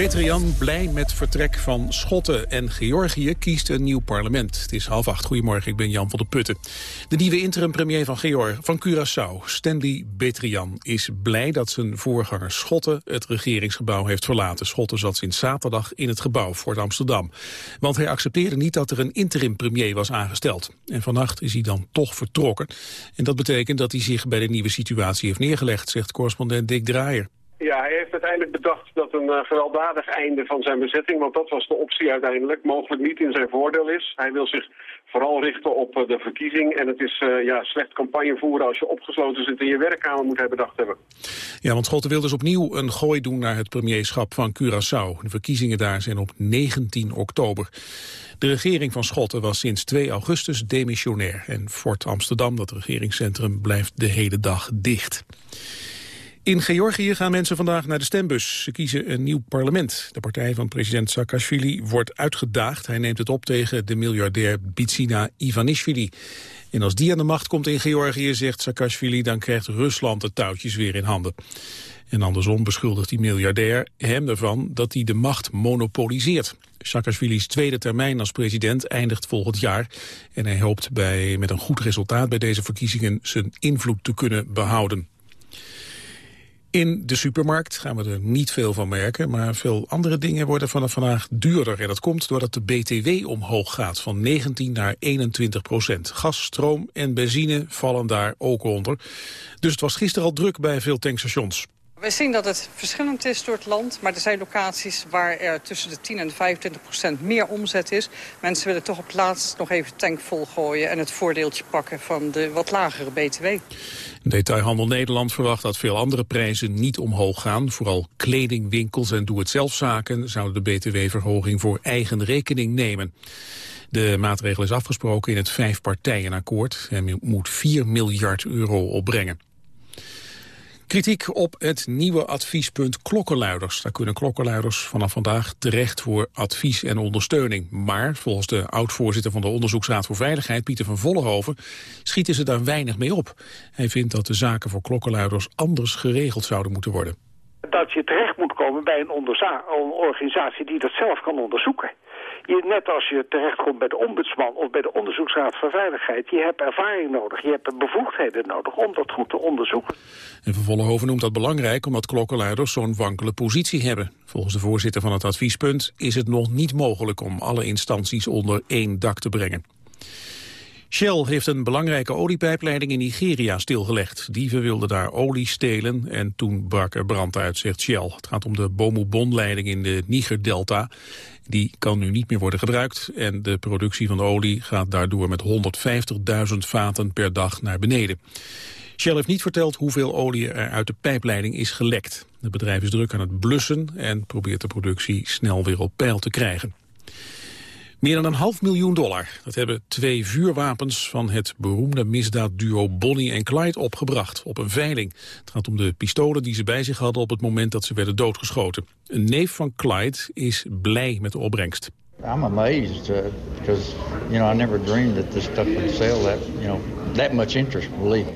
Jan blij met vertrek van Schotten en Georgië kiest een nieuw parlement. Het is half acht. Goedemorgen, ik ben Jan van der Putten. De nieuwe interim-premier van, Georg, van Curaçao, Stanley Betrian, is blij dat zijn voorganger Schotten het regeringsgebouw heeft verlaten. Schotten zat sinds zaterdag in het gebouw, Fort Amsterdam. Want hij accepteerde niet dat er een interim-premier was aangesteld. En vannacht is hij dan toch vertrokken. En dat betekent dat hij zich bij de nieuwe situatie heeft neergelegd, zegt correspondent Dick Draaier. Ja, hij heeft uiteindelijk bedacht dat een uh, gewelddadig einde van zijn bezetting, want dat was de optie uiteindelijk, mogelijk niet in zijn voordeel is. Hij wil zich vooral richten op uh, de verkiezing en het is uh, ja, slecht campagne voeren als je opgesloten zit in je werkkamer, moet hij bedacht hebben. Ja, want Schotten wil dus opnieuw een gooi doen naar het premierschap van Curaçao. De verkiezingen daar zijn op 19 oktober. De regering van Schotten was sinds 2 augustus demissionair en Fort Amsterdam, dat regeringscentrum, blijft de hele dag dicht. In Georgië gaan mensen vandaag naar de stembus. Ze kiezen een nieuw parlement. De partij van president Saakashvili wordt uitgedaagd. Hij neemt het op tegen de miljardair Bitsina Ivanishvili. En als die aan de macht komt in Georgië, zegt Saakashvili... dan krijgt Rusland de touwtjes weer in handen. En andersom beschuldigt die miljardair hem ervan dat hij de macht monopoliseert. Saakashvili's tweede termijn als president eindigt volgend jaar. En hij hoopt bij, met een goed resultaat bij deze verkiezingen zijn invloed te kunnen behouden. In de supermarkt gaan we er niet veel van merken, maar veel andere dingen worden vanaf vandaag duurder. En dat komt doordat de BTW omhoog gaat van 19 naar 21 procent. Gas, stroom en benzine vallen daar ook onder. Dus het was gisteren al druk bij veel tankstations. We zien dat het verschillend is door het land, maar er zijn locaties waar er tussen de 10 en de 25 procent meer omzet is. Mensen willen toch op het laatst nog even tank volgooien en het voordeeltje pakken van de wat lagere BTW. Detailhandel Nederland verwacht dat veel andere prijzen niet omhoog gaan. Vooral kledingwinkels en doe-het-zelfzaken zouden de btw-verhoging voor eigen rekening nemen. De maatregel is afgesproken in het vijfpartijenakkoord en moet 4 miljard euro opbrengen. Kritiek op het nieuwe adviespunt klokkenluiders. Daar kunnen klokkenluiders vanaf vandaag terecht voor advies en ondersteuning. Maar volgens de oud-voorzitter van de Onderzoeksraad voor Veiligheid, Pieter van Vollenhoven, schieten ze daar weinig mee op. Hij vindt dat de zaken voor klokkenluiders anders geregeld zouden moeten worden. Dat je terecht moet komen bij een, een organisatie die dat zelf kan onderzoeken. Je, net als je terechtkomt bij de ombudsman of bij de onderzoeksraad voor veiligheid... je hebt ervaring nodig, je hebt bevoegdheden nodig om dat goed te onderzoeken. En Van Vollenhoven noemt dat belangrijk omdat klokkenluiders zo'n wankele positie hebben. Volgens de voorzitter van het adviespunt is het nog niet mogelijk om alle instanties onder één dak te brengen. Shell heeft een belangrijke oliepijpleiding in Nigeria stilgelegd. Dieven wilden daar olie stelen en toen brak er brand uit, zegt Shell. Het gaat om de Bomubon-leiding in de Niger-delta. Die kan nu niet meer worden gebruikt en de productie van de olie gaat daardoor met 150.000 vaten per dag naar beneden. Shell heeft niet verteld hoeveel olie er uit de pijpleiding is gelekt. Het bedrijf is druk aan het blussen en probeert de productie snel weer op peil te krijgen. Meer dan een half miljoen dollar. Dat hebben twee vuurwapens van het beroemde misdaadduo Bonnie en Clyde opgebracht op een veiling. Het gaat om de pistolen die ze bij zich hadden op het moment dat ze werden doodgeschoten. Een neef van Clyde is blij met de opbrengst. I'm amazed uh, because you know I never dreamed that this stuff would sell that you know that much interest, believe.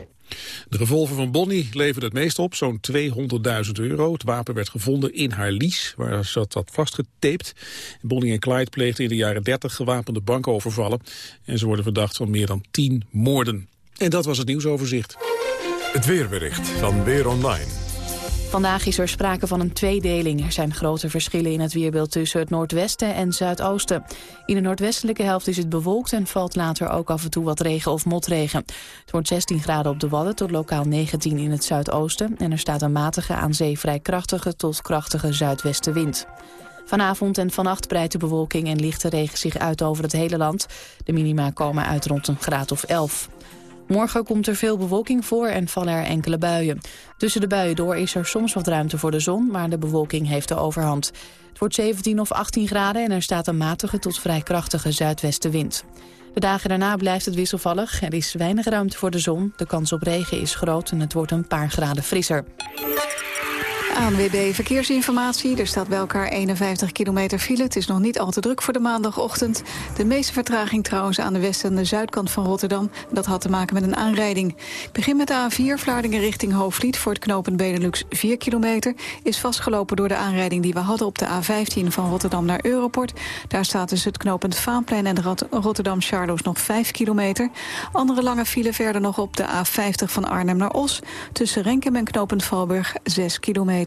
De revolver van Bonnie leverde het meest op, zo'n 200.000 euro. Het wapen werd gevonden in haar lies, waar ze had vastgetaped. Bonnie en Clyde pleegden in de jaren 30 gewapende bankovervallen. En ze worden verdacht van meer dan 10 moorden. En dat was het nieuwsoverzicht. Het weerbericht van Weer Online. Vandaag is er sprake van een tweedeling. Er zijn grote verschillen in het weerbeeld tussen het noordwesten en zuidoosten. In de noordwestelijke helft is het bewolkt en valt later ook af en toe wat regen of motregen. Het wordt 16 graden op de Wadden tot lokaal 19 in het zuidoosten. En er staat een matige aan zee vrij krachtige tot krachtige zuidwestenwind. Vanavond en vannacht breidt de bewolking en lichte regen zich uit over het hele land. De minima komen uit rond een graad of 11. Morgen komt er veel bewolking voor en vallen er enkele buien. Tussen de buien door is er soms wat ruimte voor de zon, maar de bewolking heeft de overhand. Het wordt 17 of 18 graden en er staat een matige tot vrij krachtige zuidwestenwind. De dagen daarna blijft het wisselvallig. Er is weinig ruimte voor de zon. De kans op regen is groot en het wordt een paar graden frisser. ANWB Verkeersinformatie. Er staat bij elkaar 51 kilometer file. Het is nog niet al te druk voor de maandagochtend. De meeste vertraging trouwens aan de west- en de zuidkant van Rotterdam. Dat had te maken met een aanrijding. Begin met de A4 Vlaardingen richting Hoofdvliet... voor het knooppunt Benelux 4 kilometer. Is vastgelopen door de aanrijding die we hadden op de A15... van Rotterdam naar Europort. Daar staat dus het knooppunt Vaanplein en de Rotterdam-Charloes nog 5 kilometer. Andere lange file verder nog op de A50 van Arnhem naar Os. Tussen Renkem en knooppunt Valburg 6 kilometer.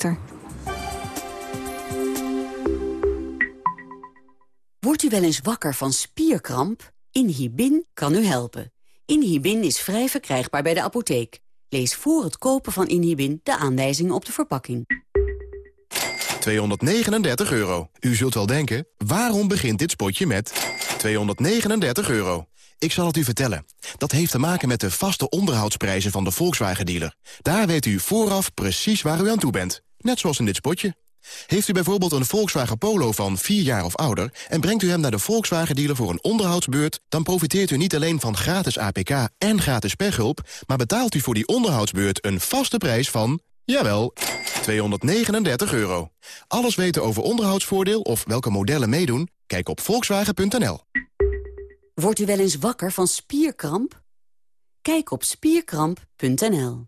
Wordt u wel eens wakker van spierkramp? Inhibin kan u helpen. Inhibin is vrij verkrijgbaar bij de apotheek. Lees voor het kopen van Inhibin de aanwijzingen op de verpakking. 239 euro. U zult wel denken, waarom begint dit spotje met 239 euro? Ik zal het u vertellen. Dat heeft te maken met de vaste onderhoudsprijzen van de Volkswagen-dealer. Daar weet u vooraf precies waar u aan toe bent. Net zoals in dit spotje. Heeft u bijvoorbeeld een Volkswagen Polo van 4 jaar of ouder... en brengt u hem naar de Volkswagen-dealer voor een onderhoudsbeurt... dan profiteert u niet alleen van gratis APK en gratis pechhulp... maar betaalt u voor die onderhoudsbeurt een vaste prijs van... jawel, 239 euro. Alles weten over onderhoudsvoordeel of welke modellen meedoen? Kijk op volkswagen.nl. Wordt u wel eens wakker van spierkramp? Kijk op spierkramp.nl.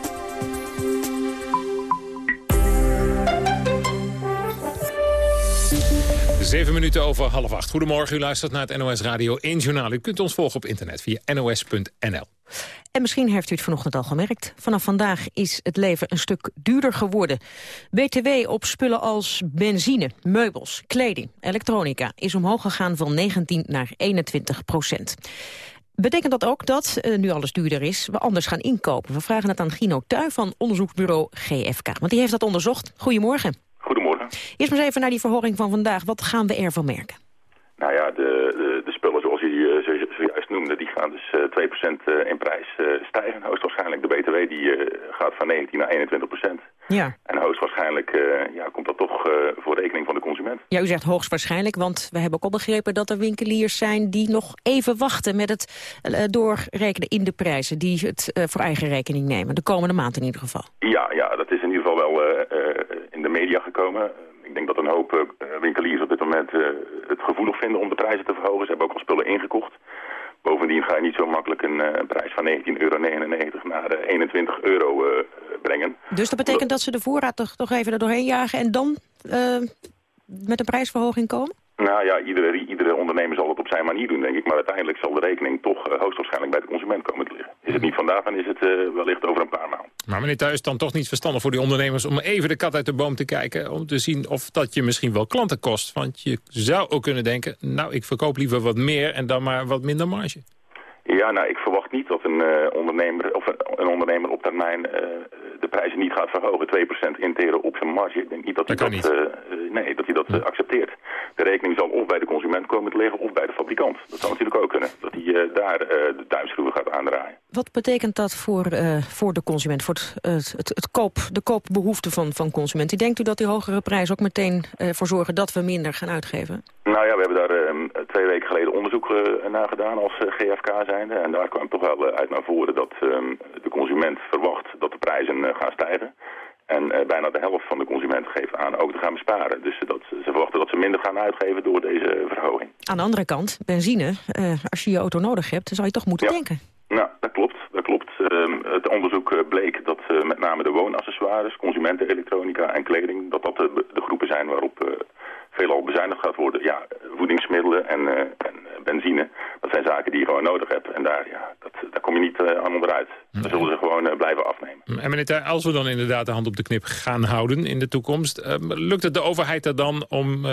Zeven minuten over half acht. Goedemorgen, u luistert naar het NOS Radio 1 Journaal. U kunt ons volgen op internet via nos.nl. En misschien heeft u het vanochtend al gemerkt. Vanaf vandaag is het leven een stuk duurder geworden. BTW op spullen als benzine, meubels, kleding, elektronica... is omhoog gegaan van 19 naar 21 procent. Betekent dat ook dat, uh, nu alles duurder is, we anders gaan inkopen? We vragen het aan Gino Tuy van onderzoeksbureau GFK. Want die heeft dat onderzocht. Goedemorgen. Eerst maar eens even naar die verhoging van vandaag. Wat gaan we ervan merken? Nou ja, de, de, de spullen zoals u uh, zojuist noemde, die gaan dus uh, 2% in prijs stijgen. Hoogstwaarschijnlijk de BTW die gaat van 19 naar 21%. Ja. En hoogstwaarschijnlijk ja, komt dat toch voor rekening van de consument. Ja, u zegt hoogstwaarschijnlijk, want we hebben ook al begrepen dat er winkeliers zijn die nog even wachten met het doorrekenen in de prijzen. Die het voor eigen rekening nemen, de komende maand in ieder geval. Ja, ja dat is in ieder geval wel in de media gekomen. Ik denk dat een hoop uh, winkeliers op dit moment uh, het gevoelig vinden om de prijzen te verhogen. Ze hebben ook al spullen ingekocht. Bovendien ga je niet zo makkelijk een, uh, prijs van 19,99 euro naar 21 euro brengen. Dus dat betekent dat ze de voorraad toch, toch even er doorheen jagen en dan met een prijsverhoging komen? Nou ja, iedere, iedere ondernemer zal het op zijn manier doen, denk ik. Maar uiteindelijk zal de rekening toch uh, hoogstwaarschijnlijk bij de consument komen te liggen. Is het niet vandaag, dan is het uh, wellicht over een paar maanden. Maar meneer Thuis, dan toch niet verstandig voor die ondernemers... om even de kat uit de boom te kijken... om te zien of dat je misschien wel klanten kost. Want je zou ook kunnen denken... nou, ik verkoop liever wat meer en dan maar wat minder marge. Ja, nou, ik verwacht niet dat een, uh, ondernemer, of een, een, ondernemer op termijn de prijzen niet gaat verhogen. 2% interen op zijn marge. Ik denk niet dat hij dat, dat, nee, dat, hij dat accepteert. de rekening zal of bij de consument komen te liggen of bij de fabrikant. Dat zou natuurlijk ook kunnen, dat hij uh, daar uh, de duimschroeven gaat aandraaien. Wat betekent dat voor, uh, voor de consument, voor het, het, het, koop, de koopbehoefte van, van consumenten? Denkt u dat die hogere prijzen ook meteen ervoor zorgen dat we minder gaan uitgeven? Nou ja, we hebben daar ehm, twee weken geleden onderzoek naar gedaan als GFK zijnde. En daar kwam toch wel uit naar voren dat ehm, de consument verwacht dat de prijzen gaan stijgen. En uh, bijna de helft van de consumenten geeft aan ook te gaan besparen. Dus dat, ze verwachten dat ze minder gaan uitgeven door deze verhoging. Aan de andere kant, benzine, uh, als je je auto nodig hebt, dan zou je toch moeten ja. denken. Nou, dat klopt. Dat klopt. Uh, het onderzoek bleek dat met name de woonaccessoires, consumentenelektronica en kleding... dat dat de, de groepen zijn waarop veelal bezuinigd gaat worden. Ja, voedingsmiddelen en, en benzine, dat zijn zaken die je gewoon nodig hebt. En daar, ja, daar kom je niet uh, aan onderuit. Dan zullen ze gewoon uh, blijven afnemen. En meneer als we dan inderdaad de hand op de knip gaan houden in de toekomst... Uh, lukt het de overheid er dan om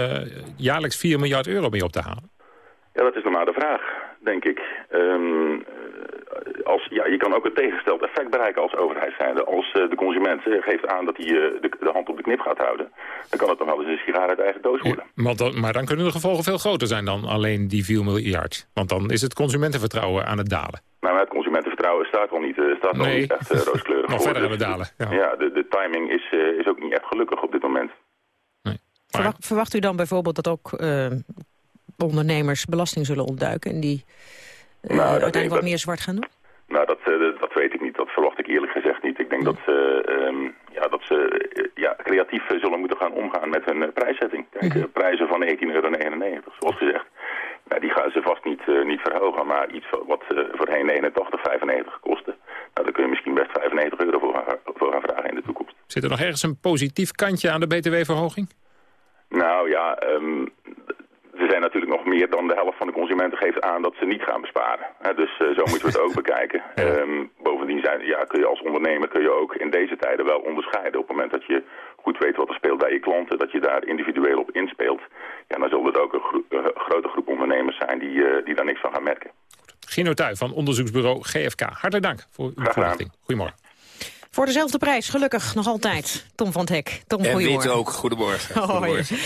jaarlijks 4 miljard euro mee op te halen? Ja, dat is nog maar de vraag, denk ik. Um, als, ja, je kan ook een tegengesteld effect bereiken als overheid zijnde. Als uh, de consument uh, geeft aan dat hij uh, de, de, hand op de knip gaat houden... dan kan het nog wel eens een sigaar uit eigen doos worden. Ja, maar, dan, maar dan kunnen de gevolgen veel groter zijn dan alleen die 4 miljard. Want dan is het consumentenvertrouwen aan het dalen. Nou, het consumentenvertrouwen staat al niet, staat nee. al niet echt rooskleurig nog voor. verder aan het dalen. Ja, ja de, de, timing is, is ook niet echt gelukkig op dit moment. Nee. Verwacht, verwacht, u dan bijvoorbeeld dat ook ondernemers belasting zullen ontduiken... en die nou, uiteindelijk wat meer zwart gaan doen? Nou, dat, uh, dat weet ik niet. Dat verwacht ik eerlijk gezegd niet. Ik denk dat ze, um, ja, dat ze uh, ja, creatief zullen moeten gaan omgaan met hun uh, prijszetting. Kijk, mm -hmm. prijzen van 19,99 euro, zoals gezegd. Nou, die gaan ze vast niet, niet verhogen, maar iets wat voorheen 89, 95 kostte. Nou, daar kun je misschien best 95 euro voor gaan, voor gaan vragen in de toekomst. Zit er nog ergens een positief kantje aan de btw-verhoging? Nou ja, um, er zijn natuurlijk nog meer dan de helft van de consumenten geeft aan dat ze niet gaan besparen. Dus uh, zo moeten we het ook bekijken. Um, bovendien zijn, ja, kun je als ondernemer kun je ook in deze tijden wel onderscheiden. Op het moment dat je goed weet wat er speelt bij je klanten, dat je daar individueel op inspeelt. Ja, dan zal het ook een, gro een grote groep ondernemers zijn die, uh, die daar niks van gaan merken. Gino Tuy van onderzoeksbureau GFK. Hartelijk dank voor uw voorlichting. Goedemorgen. Voor dezelfde prijs, gelukkig, nog altijd. Tom van het Hek. Tom, en goedemorgen. ook, goedemorgen. Oh, goedemorgen.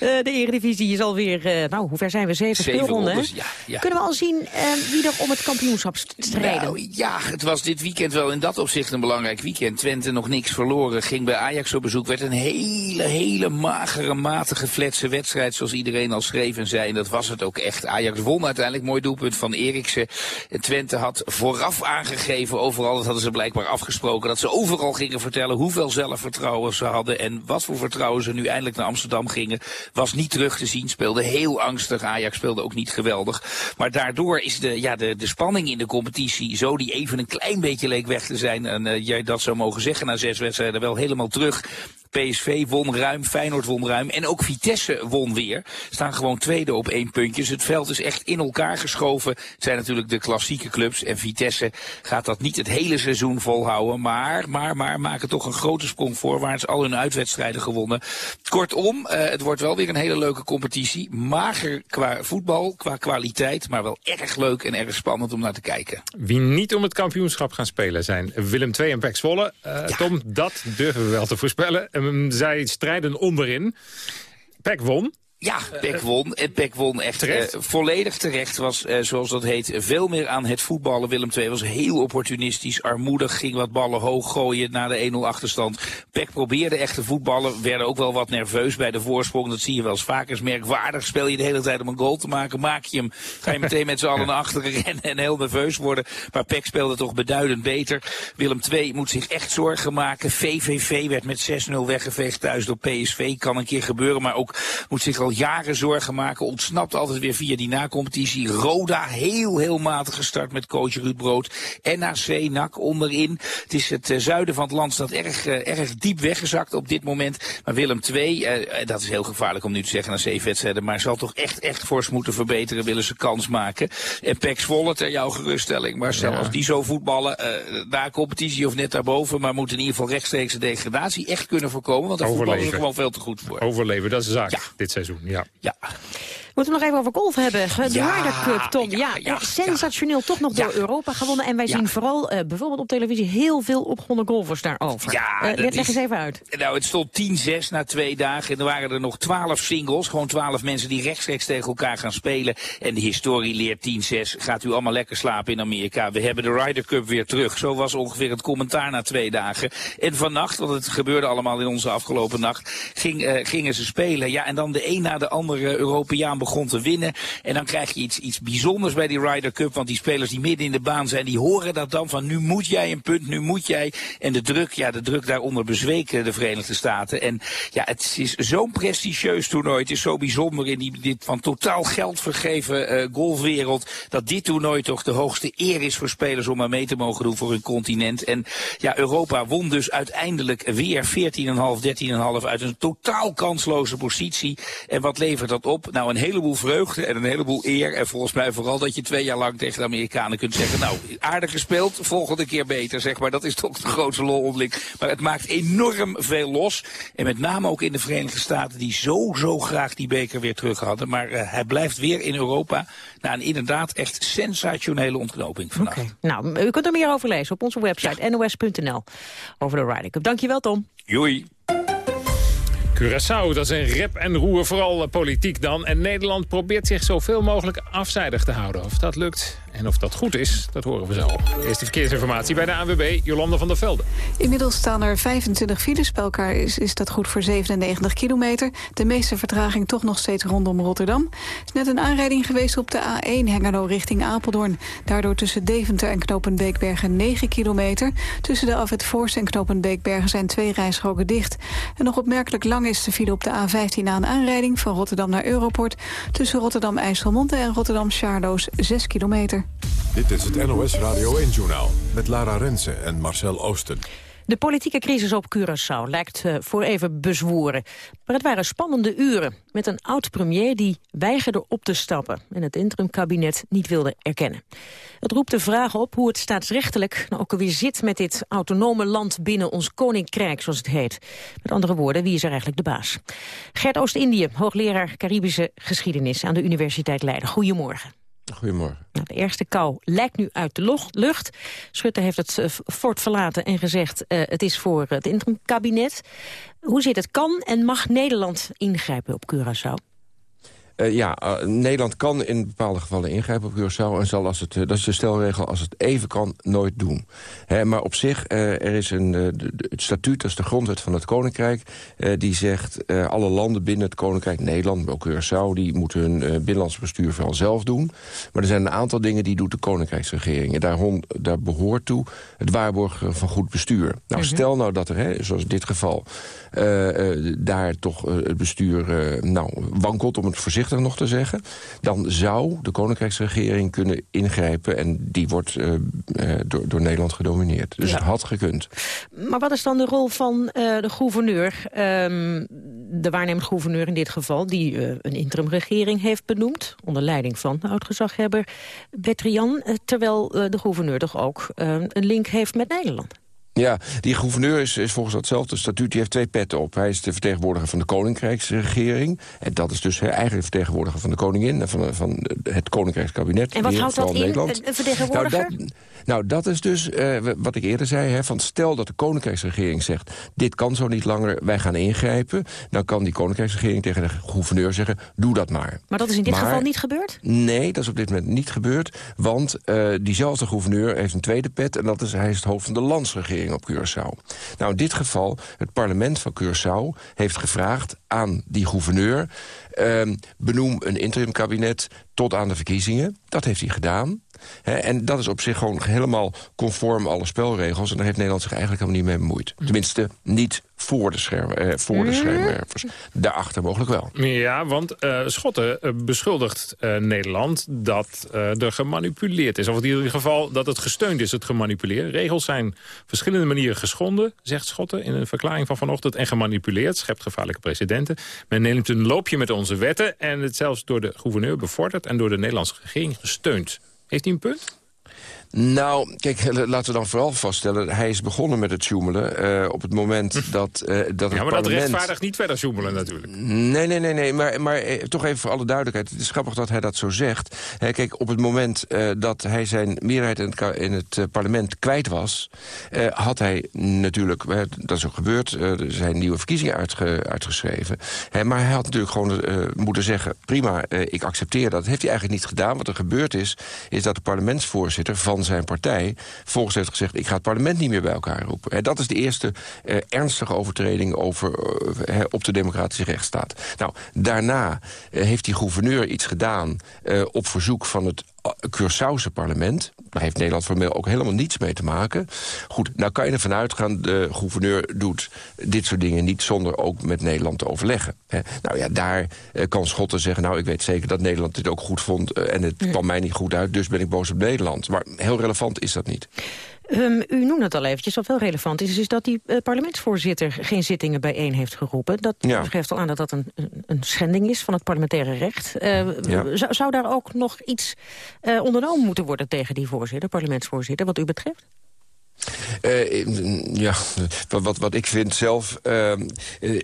Ja. Uh, de Eredivisie is alweer, uh, nou, hoe ver zijn we? Zeven, Zeven speelronden. ja, ja. Kunnen we al zien uh, wie er om het kampioenschap strijden? Nou, ja, het was dit weekend wel in dat opzicht een belangrijk weekend. Twente nog niks verloren, ging bij Ajax op bezoek. Werd een hele, hele magere, matige, fletse wedstrijd, zoals iedereen al schreef en zei. En dat was het ook echt. Ajax won uiteindelijk, mooi doelpunt van Eriksen. En Twente had vooraf aangegeven, overal, dat hadden ze blijkbaar afgesproken, dat overal gingen vertellen hoeveel zelfvertrouwen ze hadden en wat voor vertrouwen ze nu eindelijk naar Amsterdam gingen, was niet terug te zien. Speelde heel angstig. Ajax speelde ook niet geweldig. Maar daardoor is de, ja, de, de spanning in de competitie, zo die even een klein beetje leek weg te zijn, en uh, jij dat zou mogen zeggen na zes wedstrijden, wel helemaal terug. PSV won ruim, Feyenoord won ruim en ook Vitesse won weer. Staan gewoon tweede op één puntjes. Het veld is echt in elkaar geschoven. Het zijn natuurlijk de klassieke clubs en Vitesse gaat dat niet het hele seizoen volhouden. Maar, maar, maar maken toch een grote sprong voorwaarts. Al hun uitwedstrijden gewonnen. Kortom, uh, het wordt wel weer een hele leuke competitie. Mager qua voetbal, qua kwaliteit, maar wel erg leuk en erg spannend om naar te kijken. Wie niet om het kampioenschap gaan spelen zijn Willem II en Pek Zwolle. Uh, ja. Tom, dat durven we wel te voorspellen. Um, zij strijden onderin. Pek won. Ja, Peck won. En Peck won echt terecht. Uh, volledig terecht. Was, uh, zoals dat heet, veel meer aan het voetballen. Willem II was heel opportunistisch, armoedig. Ging wat ballen hoog gooien na de 1-0 achterstand. Peck probeerde echt te voetballen. Werden ook wel wat nerveus bij de voorsprong. Dat zie je wel eens vaker. Is merkwaardig. Speel je de hele tijd om een goal te maken. Maak je hem. Ga je meteen met z'n allen naar achteren rennen en heel nerveus worden. Maar Peck speelde toch beduidend beter. Willem II moet zich echt zorgen maken. VVV werd met 6-0 weggeveegd thuis door PSV. Kan een keer gebeuren. Maar ook moet zich al jaren zorgen maken. Ontsnapt altijd weer via die nacompetitie. Roda heel, heel matig gestart met coach Ruud Brood. NAC, NAC onderin. Het is het uh, zuiden van het land staat erg, uh, erg diep weggezakt op dit moment. Maar Willem II, uh, dat is heel gevaarlijk om nu te zeggen na zeven wedstrijden. Maar zal toch echt, echt fors moeten verbeteren. Willen ze kans maken. En Pek Zwolle ter jouw geruststelling. Maar zelfs ja. die zo voetballen. na competitie of net daarboven. Maar moeten in ieder geval rechtstreeks de degradatie echt kunnen voorkomen. Want daar voetballen ze gewoon veel te goed voor. Overleven, dat is de zaak ja. dit seizoen. Ja. ja. Moeten we nog even over golf hebben. De Ja, Ryder Cup, Tom. Ja, ja, ja, sensationeel toch nog door Europa gewonnen. En wij zien vooral eh, bijvoorbeeld op televisie heel veel opgewonnen golfers daarover. Ja, dat leg eens even uit. Nou, het stond 10-6 na twee dagen. En er waren er nog 12 singles. Gewoon 12 mensen die rechtstreeks tegen elkaar gaan spelen. En de historie leert 10-6. Gaat u allemaal lekker slapen in Amerika. We hebben de Ryder Cup weer terug. Zo was ongeveer het commentaar na twee dagen. En vannacht, want het gebeurde allemaal in onze afgelopen nacht, ging, eh, gingen ze spelen. Ja, en dan de een na de andere Europeaan begon te winnen. En dan krijg je iets, iets bijzonders bij die Ryder Cup. Want die spelers die midden in de baan zijn, die horen dat dan van nu moet jij een punt, nu moet jij. En de druk, ja, de druk daaronder bezweken de Verenigde Staten. En ja, het is zo'n prestigieus toernooi. Het is zo bijzonder in die, dit van totaal geld vergeven eh, golfwereld. Dat dit toernooi toch de hoogste eer is voor spelers om maar mee te mogen doen voor hun continent. En ja, Europa won dus uiteindelijk weer 14,5, 13,5 uit een totaal kansloze positie. En wat levert dat op? Nou, een heleboel vreugde en een heleboel eer. En volgens mij vooral dat je twee jaar lang tegen de Amerikanen kunt zeggen... nou, aardig gespeeld, volgende keer beter, zeg maar. Dat is toch de grootste lol onderling. Maar het maakt enorm veel los. En met name ook in de Verenigde Staten... die zo, zo graag die beker weer terug hadden. Maar eh, hij blijft weer in Europa... na een inderdaad echt sensationele ontknoping vannacht. Nou, u kunt er meer over lezen op onze website nos.nl over de Ryder Cup. Dankjewel, Tom. Joei. Curaçao, dat is een rep en roer, vooral eh, politiek dan. En Nederland probeert zich zoveel mogelijk afzijdig te houden. Of dat lukt en of dat goed is, dat horen we zo. Eerste verkeersinformatie bij de ANWB, Jolanda van der Velde. Inmiddels staan er 25 files. Bij elkaar is, is dat goed voor 97 kilometer. De meeste vertraging toch nog steeds rondom Rotterdam. Er is net een aanrijding geweest op de A1 Hengelo richting Apeldoorn. Daardoor tussen Deventer en Knopenbeekbergen 9 kilometer. Tussen de afwet Voorst en Knopenbeekbergen zijn twee rijstroken dicht. En nog opmerkelijk lang is de file op de A15 na een aanrijding... van Rotterdam naar Europort. Tussen Rotterdam-IJsselmonde en Rotterdam-Charloes 6 kilometer. Dit is het NOS Radio 1-journaal met Lara Rensen en Marcel Oosten. De politieke crisis op Curaçao lijkt eh, voor even bezworen. Maar het waren spannende uren met een oud-premier die weigerde op te stappen... en het interimkabinet niet wilde erkennen. Het roept de vraag op hoe het staatsrechtelijk nou ook alweer zit... met dit autonome land binnen ons koninkrijk, zoals het heet. Met andere woorden, wie is er eigenlijk de baas? Gert Oost-Indië, hoogleraar Caribische geschiedenis... aan de Universiteit Leiden. Goedemorgen. Goedemorgen. Nou, de eerste kou lijkt nu uit de lucht. Schutte heeft het eh, fort verlaten en gezegd... eh, het is voor het interimkabinet. Hoe zit het? Kan en mag Nederland ingrijpen op Curaçao? Eh, ja, eh, Nederland kan in bepaalde gevallen ingrijpen op Curaçao... en zal, als het, eh, dat is de stelregel, als het even kan, nooit doen. Hè, maar op zich, er is een, de- het statuut, dat is de grondwet van het Koninkrijk... die zegt, alle landen binnen het Koninkrijk, Nederland, ook Curaçao... die moeten hun binnenlands bestuur vooral zelf doen. Maar er zijn een aantal dingen die doet de Koninkrijksregering. En daar, daar behoort toe het waarborgen van goed bestuur. Nou, Mhm. stel nou dat er, hè, zoals in dit geval... daar toch het bestuur nou, wankelt, om het voorzichtig nog te zeggen... dan zou de Koninkrijksregering kunnen ingrijpen... en die wordt eh, eh, door, door Nederland gedomineerd. Dus Ja. het had gekund. Maar wat is dan de rol van eh, de gouverneur, ehm, de waarnemend gouverneur in dit geval... die eh, een interimregering heeft benoemd, onder leiding van oud-gezaghebber Bertrian... terwijl de gouverneur toch ook een link heeft met Nederland? Ja, die gouverneur is, is volgens datzelfde statuut... die heeft twee petten op. Hij is de vertegenwoordiger van de Koninkrijksregering. En dat is dus eigenlijk de vertegenwoordiger van de koningin... en van, van het Koninkrijkskabinet. En wat houdt dat in, Nederland. een- vertegenwoordiger? Nou, dat, nou, dat is dus eh, wat ik eerder zei. Hè, van stel dat de Koninkrijksregering zegt... dit kan zo niet langer, wij gaan ingrijpen... dan kan die Koninkrijksregering tegen de gouverneur zeggen... doe dat maar. Maar dat is in dit Maar- geval niet gebeurd? Nee, dat is op dit moment niet gebeurd. Want eh, diezelfde gouverneur heeft een tweede pet... en dat is, hij is het hoofd van de landsregering op Curaçao. Nou, in dit geval, het parlement van Curaçao heeft gevraagd aan die gouverneur... ehm, benoem een interimkabinet tot aan de verkiezingen. Dat heeft hij gedaan. En dat is op zich gewoon helemaal conform alle spelregels. En daar heeft Nederland zich eigenlijk helemaal niet mee bemoeid. Tenminste, niet voor de, scherm, eh, voor de schermwervers. Daarachter mogelijk wel. Ja, want eh, Schotten eh, beschuldigt eh, Nederland dat er gemanipuleerd is. Of in ieder geval dat het gesteund is, het gemanipuleren. Regels zijn verschillende manieren geschonden, zegt Schotten... in een verklaring van vanochtend, en gemanipuleerd. Schept gevaarlijke precedenten. Men neemt een loopje met onze wetten... en het zelfs door de gouverneur bevorderd... en door de Nederlandse regering gesteund. Heeft hij een punt? Nou, kijk, laten we dan vooral vaststellen... hij is begonnen met het zoemelen uh, op het moment dat, uh, dat het Ja, maar parlement... dat rechtvaardigt niet verder zoemelen natuurlijk. Nee, nee, nee, nee. maar, maar eh, toch even voor alle duidelijkheid. Het is grappig dat hij dat zo zegt. He, kijk, op het moment uh, dat hij zijn meerderheid in het, in het parlement kwijt was... had hij natuurlijk, dat is ook gebeurd... er zijn nieuwe verkiezingen uitge, uitgeschreven. He, maar hij had natuurlijk gewoon moeten zeggen... prima, ik accepteer dat. Dat heeft hij eigenlijk niet gedaan. Wat er gebeurd is, is dat de parlementsvoorzitter van zijn partij... volgens heeft gezegd, ik ga het parlement niet meer bij elkaar roepen. En dat is de eerste uh, ernstige overtreding over, uh, op de democratische rechtsstaat. Nou, daarna uh, heeft die gouverneur iets gedaan op verzoek van het Curaçaose parlement. Daar heeft Nederland formeel ook helemaal niets mee te maken. Goed, nou kan je ervan uitgaan, de gouverneur doet dit soort dingen niet... zonder ook met Nederland te overleggen. Hè. Nou ja, daar eh, kan Schotten zeggen... nou, ik weet zeker dat Nederland dit ook goed vond... Eh, en het kwam mij niet goed uit, dus ben ik boos op Nederland. Maar heel relevant is dat niet. Um, u noemde het al eventjes, wat wel relevant is... is dat die uh, parlementsvoorzitter geen zittingen bijeen heeft geroepen. Dat ja. geeft al aan dat dat een, een schending is van het parlementaire recht. Uh, ja. zou, zou daar ook nog iets uh, ondernomen moeten worden tegen die voorzitter, parlementsvoorzitter, wat u betreft? Uh, ja, wat, wat ik vind zelf... Uh, uh,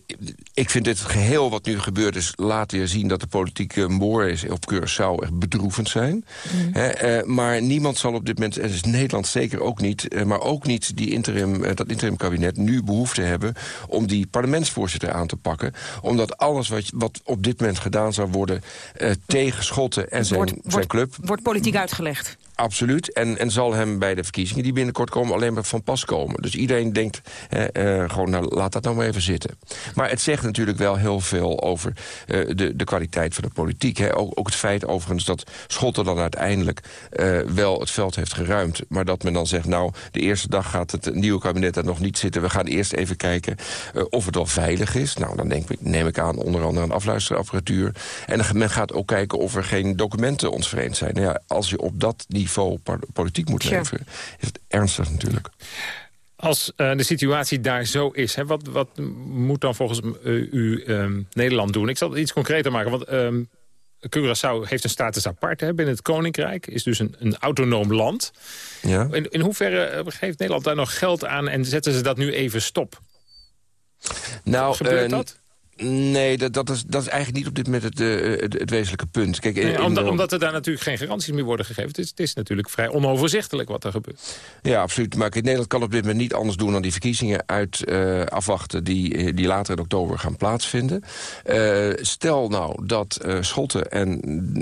ik vind dit geheel wat nu gebeurd is... laat weer zien dat de politieke moor op Curaçao echt bedroevend zijn. Mm. He, maar niemand zal op dit moment, en Nederland zeker ook niet... maar ook niet die interim, dat interim kabinet nu behoefte hebben... om die parlementsvoorzitter aan te pakken. Omdat alles wat, wat op dit moment gedaan zou worden... tegen Schotten en zijn, wordt, zijn club... Wordt politiek uitgelegd. Absoluut. En, en zal hem bij de verkiezingen die binnenkort komen... alleen maar van pas komen. Dus iedereen denkt, eh, gewoon, nou, laat dat nou maar even zitten. Maar het zegt natuurlijk wel heel veel over uh, de, de kwaliteit van de politiek. Hè. Ook, ook het feit overigens dat Schotten dan uiteindelijk uh, wel het veld heeft geruimd. Maar dat men dan zegt, nou, de eerste dag gaat het nieuwe kabinet er nog niet zitten. We gaan eerst even kijken of het wel veilig is. Nou, dan denk ik, neem ik aan onder andere aan afluisterapparatuur. En men gaat ook kijken of er geen documenten ontvreemd zijn. Nou ja, als je op dat niveau politiek moet sure. leveren, is het ernstig natuurlijk. Als uh, de situatie daar zo is, hè, wat, wat moet dan volgens uh, u um, Nederland doen? Ik zal het iets concreter maken, want um, Curaçao heeft een status apart hè, binnen het Koninkrijk. Is dus een, een autonoom land. Ja. In, in hoeverre geeft Nederland daar nog geld aan en zetten ze dat nu even stop? Nou, Gebeurt uh, dat? Nee, dat, dat, is, dat is eigenlijk niet op dit moment het, uh, het, het, wezenlijke punt. Kijk, nee, omdat, er daar natuurlijk geen garanties meer worden gegeven. Het is, het is natuurlijk vrij onoverzichtelijk wat er gebeurt. Ja, absoluut. Maar kijk, Nederland kan op dit moment niet anders doen... dan die verkiezingen uit uh, afwachten die, die later in oktober gaan plaatsvinden. Uh, stel nou dat Schotten en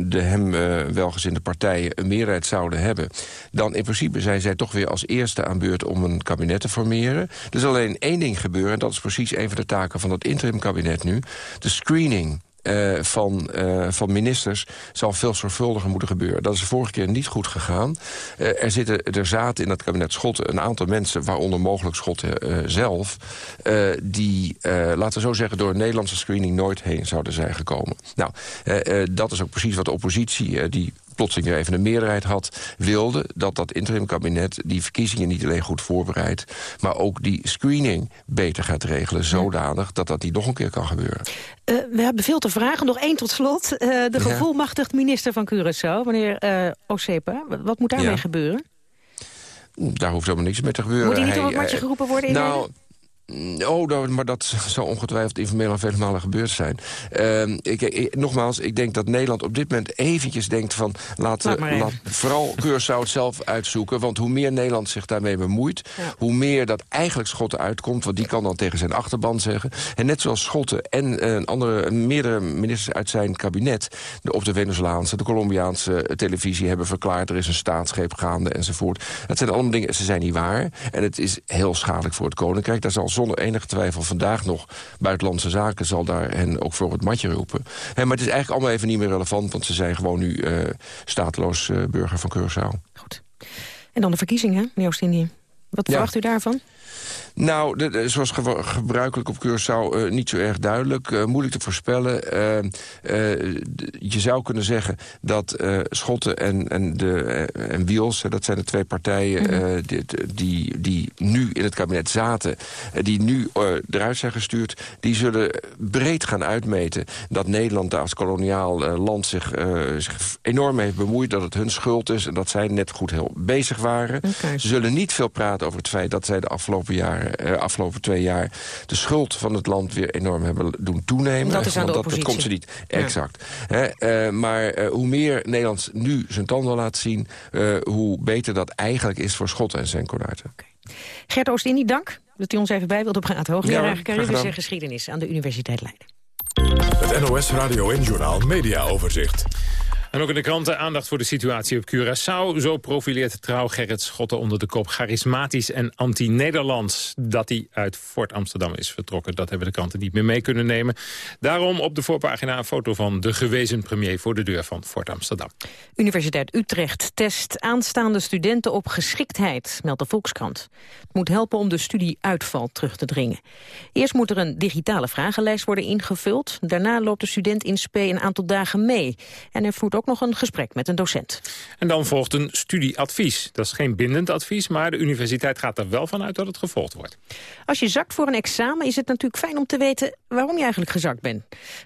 de hem welgezinde partijen... een meerderheid zouden hebben... dan in principe zijn zij toch weer als eerste aan beurt om een kabinet te formeren. Er is alleen één ding gebeuren... en dat is precies een van de taken van dat interim kabinet De screening uh, van, uh, van ministers zal veel zorgvuldiger moeten gebeuren. Dat is de vorige keer niet goed gegaan. Uh, er, zitten, er zaten in dat kabinet Schotten een aantal mensen... waaronder mogelijk Schotten zelf... die, laten we zo zeggen, door een Nederlandse screening... nooit heen zouden zijn gekomen. Nou, dat is ook precies wat de oppositie... die plotseling weer even een meerderheid had... wilde dat dat interimkabinet die verkiezingen niet alleen goed voorbereidt... maar ook die screening beter gaat regelen... zodanig dat dat niet nog een keer kan gebeuren. Uh, we hebben veel te vragen. Nog één tot slot. Uh, de gevolmachtigd minister van Curaçao, meneer uh, Osepa. Wat moet daarmee ja. gebeuren? Daar hoeft helemaal niks mee te gebeuren. Moet hij niet hij, op het matje geroepen worden? In nou, Oh, maar dat zal ongetwijfeld informeel al vele malen gebeurd zijn. Uh, ik, ik, nogmaals, ik denk dat Nederland op dit moment eventjes denkt van... laat, laat vooral Curaçao het zelf uitzoeken. Want hoe meer Nederland zich daarmee bemoeit... Ja. hoe meer dat eigenlijk Schotten uitkomt. Want die kan dan tegen zijn achterban zeggen. En net zoals Schotten en uh, andere, meerdere ministers uit zijn kabinet... De, op de Venezolaanse, de Colombiaanse televisie hebben verklaard... er is een staatsgreep gaande enzovoort. Dat zijn allemaal dingen, ze zijn niet waar. En het is heel schadelijk voor het Koninkrijk. Daar zal zonder enige twijfel vandaag nog buitenlandse zaken zal daar hen ook voor het matje roepen. He, maar het is eigenlijk allemaal even niet meer relevant, want ze zijn gewoon nu uh, stateloos uh, burger van Curaçao. Goed. En dan de verkiezingen, meneer Oost-Indië. Wat ja. verwacht u daarvan? Nou, de, de, zoals ge gebruikelijk op Curaçao uh, niet zo erg duidelijk. Uh, moeilijk te voorspellen. Uh, je zou kunnen zeggen dat Schotten en, en, de, en Wiels... dat zijn de twee partijen -hmm. die, die, die, nu in het kabinet zaten... die nu eruit zijn gestuurd... die zullen breed gaan uitmeten dat Nederland als koloniaal land... Zich, zich enorm heeft bemoeid, dat het hun schuld is... en dat zij net goed heel bezig waren. Okay. Ze zullen niet veel praten over het feit dat zij de afgelopen jaren uh, afgelopen twee jaar... de schuld van het land weer enorm hebben doen toenemen. Dat is aan de dat, dat komt ze niet. Exact. uh, maar uh, hoe meer Nederland nu zijn tanden laat zien... hoe beter dat eigenlijk is voor Schot en zijn konuiten. Okay. Gert Oostini, dank dat u ons even bij wilde praten. Hoogleraar ja, Caribische Geschiedenis aan de Universiteit Leiden. Het NOS Radio en Journaal Media Overzicht. En ook in de kranten aandacht voor de situatie op Curaçao. Zo profileert trouw Gerrit Schotten onder de kop charismatisch en anti-Nederlands. Dat hij uit Fort Amsterdam is vertrokken. Dat hebben de kranten niet meer mee kunnen nemen. Daarom op de voorpagina een foto van de gewezen premier voor de deur van Fort Amsterdam. Universiteit Utrecht test aanstaande studenten op geschiktheid, meldt de Volkskrant. Het moet helpen om de studieuitval terug te dringen. Eerst moet er een digitale vragenlijst worden ingevuld. Daarna loopt de student in SP een aantal dagen mee. En er voert ook nog een gesprek met een docent. En dan volgt een studieadvies. Dat is geen bindend advies, maar de universiteit gaat er wel van uit dat het gevolgd wordt. Als je zakt voor een examen is het natuurlijk fijn om te weten waarom je eigenlijk gezakt bent.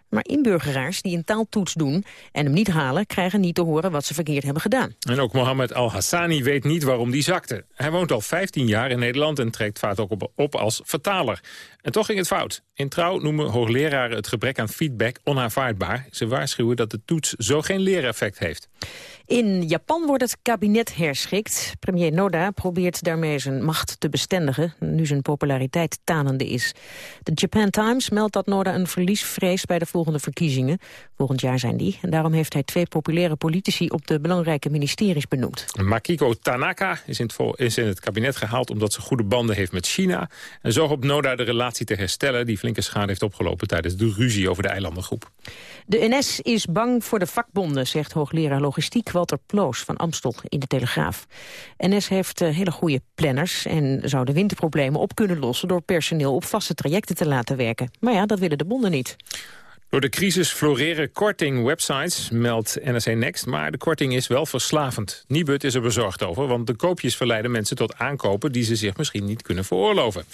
Maar inburgeraars die een taaltoets doen en hem niet halen... krijgen niet te horen wat ze verkeerd hebben gedaan. En ook Mohammed Al-Hassani weet niet waarom die zakte. Hij woont al 15 jaar in Nederland en trekt vaak ook op, op als vertaler. En toch ging het fout. In Trouw noemen hoogleraren het gebrek aan feedback onaanvaardbaar. Ze waarschuwen dat de toets zo geen leereffect heeft. In Japan wordt het kabinet herschikt. Premier Noda probeert daarmee zijn macht te bestendigen... nu zijn populariteit tanende is. De Japan Times meldt dat Noda een verlies vreest... bij de volgende verkiezingen. Volgend jaar zijn die. En daarom heeft hij twee populaire politici... op de belangrijke ministeries benoemd. Makiko Tanaka is in, het, is in het kabinet gehaald... omdat ze goede banden heeft met China. En zo hoopt Noda de relatie te herstellen... die flinke schade heeft opgelopen tijdens de ruzie over de eilandengroep. De NS is bang voor de vakbonden, zegt hoogleraar logistiek Walter Ploos van Amstel in de Telegraaf. NS heeft uh, hele goede planners en zou de winterproblemen op kunnen lossen... door personeel op vaste trajecten te laten werken. Maar ja, dat willen de bonden niet. Door de crisis floreren korting-websites, meldt NRC Next... maar de korting is wel verslavend. Nibud is er bezorgd over, want de koopjes verleiden mensen tot aankopen... die ze zich misschien niet kunnen veroorloven.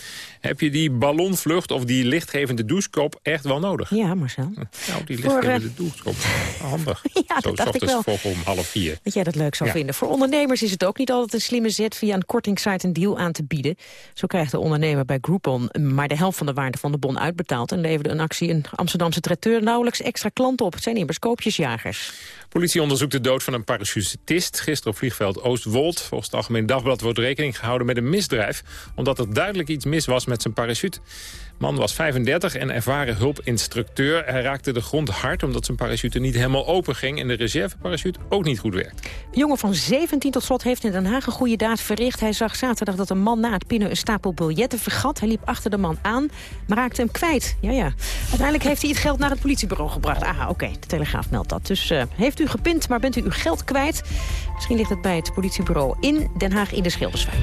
Heb je die ballonvlucht of die lichtgevende douchekoop echt wel nodig? Ja, Marcel. Nou, die lichtgevende uh... douchekoop, handig. ja, Zo, dat dacht ik wel. om half vier. Dat jij dat leuk zou ja. vinden. Voor ondernemers is het ook niet altijd een slimme zet... via een kortingssite een deal aan te bieden. Zo krijgt de ondernemer bij Groupon maar de helft van de waarde van de bon uitbetaald... en leverde een actie een Amsterdamse traiteur nauwelijks extra klanten op. Het zijn immers koopjesjagers. Politie onderzoekt de dood van een parachutist gisteren op vliegveld Oostwold. Volgens het Algemeen Dagblad wordt rekening gehouden met een misdrijf... omdat er duidelijk iets mis was met zijn parachute man was 35 en ervaren hulpinstructeur. Hij raakte de grond hard omdat zijn parachute niet helemaal open ging... en de reserveparachute ook niet goed werkt. Jongen van 17 tot slot heeft in Den Haag een goede daad verricht. Hij zag zaterdag dat een man na het pinnen een stapel biljetten vergat. Hij liep achter de man aan, maar raakte hem kwijt. Ja, ja. Uiteindelijk heeft hij het geld naar het politiebureau gebracht. Aha, oké, de Telegraaf meldt dat. Dus uh, heeft u gepind, maar bent u uw geld kwijt? Misschien ligt het bij het politiebureau in Den Haag in de Schilderswijk.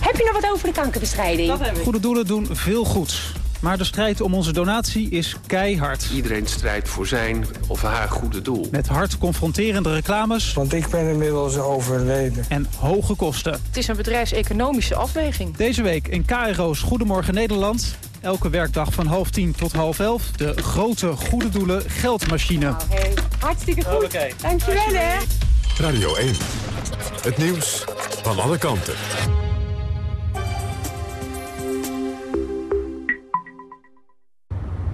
Heb je nog wat over de kankerbestrijding? Goede doelen doen veel goed. Maar de strijd om onze donatie is keihard. Iedereen strijdt voor zijn of haar goede doel. Met hard confronterende reclames. Want ik ben inmiddels overleden. En hoge kosten. Het is een bedrijfseconomische afweging. Deze week in KRO's Goedemorgen Nederland. Elke werkdag van half tien tot half elf. De grote goede doelen geldmachine. Nou, hey. Hartstikke goed. Okay. Dankjewel hè. Radio 1. Het nieuws van alle kanten.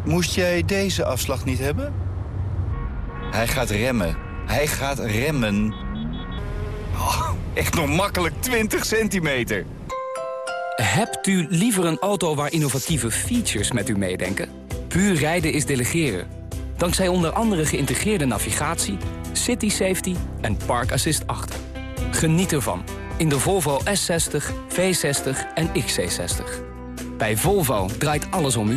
Moest jij deze afslag niet hebben? Hij gaat remmen. Hij gaat remmen. Oh, echt nog makkelijk 20 centimeter. Hebt u liever een auto waar innovatieve features met u meedenken? Puur rijden is delegeren. Dankzij onder andere geïntegreerde navigatie, city safety en park assist 8. Geniet ervan in de Volvo S60, V60 en XC60. Bij Volvo draait alles om u.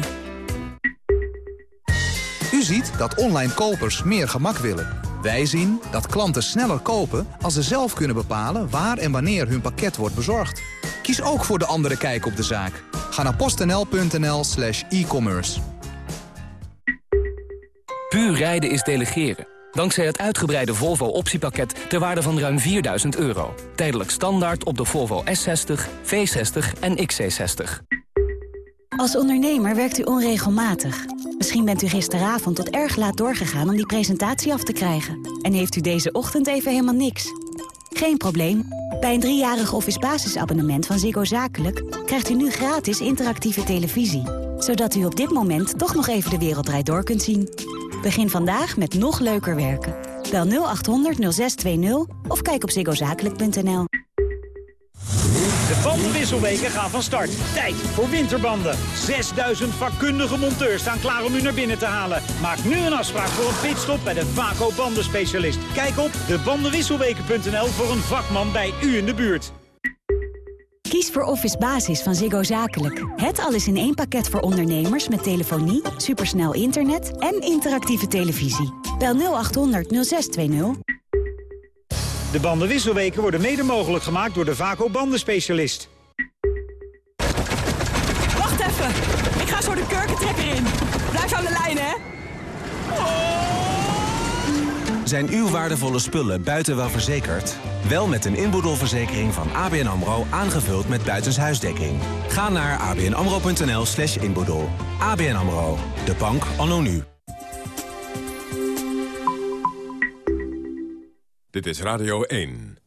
U ziet dat online kopers meer gemak willen. Wij zien dat klanten sneller kopen als ze zelf kunnen bepalen waar en wanneer hun pakket wordt bezorgd. Kies ook voor de andere kijk op de zaak. Ga naar postnl.nl slash e-commerce. Puur rijden is delegeren. Dankzij het uitgebreide Volvo optiepakket ter waarde van ruim 4000 euro. Tijdelijk standaard op de Volvo S60, V60 en XC60. Als ondernemer werkt u onregelmatig. Misschien bent u gisteravond tot erg laat doorgegaan om die presentatie af te krijgen. En heeft u deze ochtend even helemaal niks. Geen probleem. Bij een driejarig office basisabonnement van Ziggo Zakelijk... krijgt u nu gratis interactieve televisie. Zodat u op dit moment toch nog even de wereld draait door kunt zien. Begin vandaag met nog leuker werken. Bel 0800 0620 of kijk op ziggozakelijk.nl. De bandenwisselweken gaan van start. Tijd voor winterbanden. 6000 vakkundige monteurs staan klaar om u naar binnen te halen. Maak nu een afspraak voor een pitstop bij de Vaco bandenspecialist. Kijk op debandenwisselweken.nl voor een vakman bij u in de buurt. Kies voor Office Basis van Ziggo Zakelijk. Het alles in één pakket voor ondernemers met telefonie, supersnel internet en interactieve televisie. Bel 0800 0620. De bandenwisselweken worden mede mogelijk gemaakt door de Vaco bandenspecialist. Wacht even. Ik ga zo de kurkentrekker in. Blijf aan de lijn, hè. Zijn uw waardevolle spullen buiten wel verzekerd? Wel met een inboedelverzekering van ABN AMRO aangevuld met buitenshuisdekking. Ga naar abnamro.nl slash inboedel. ABN AMRO, de bank anno nu. Dit is Radio 1.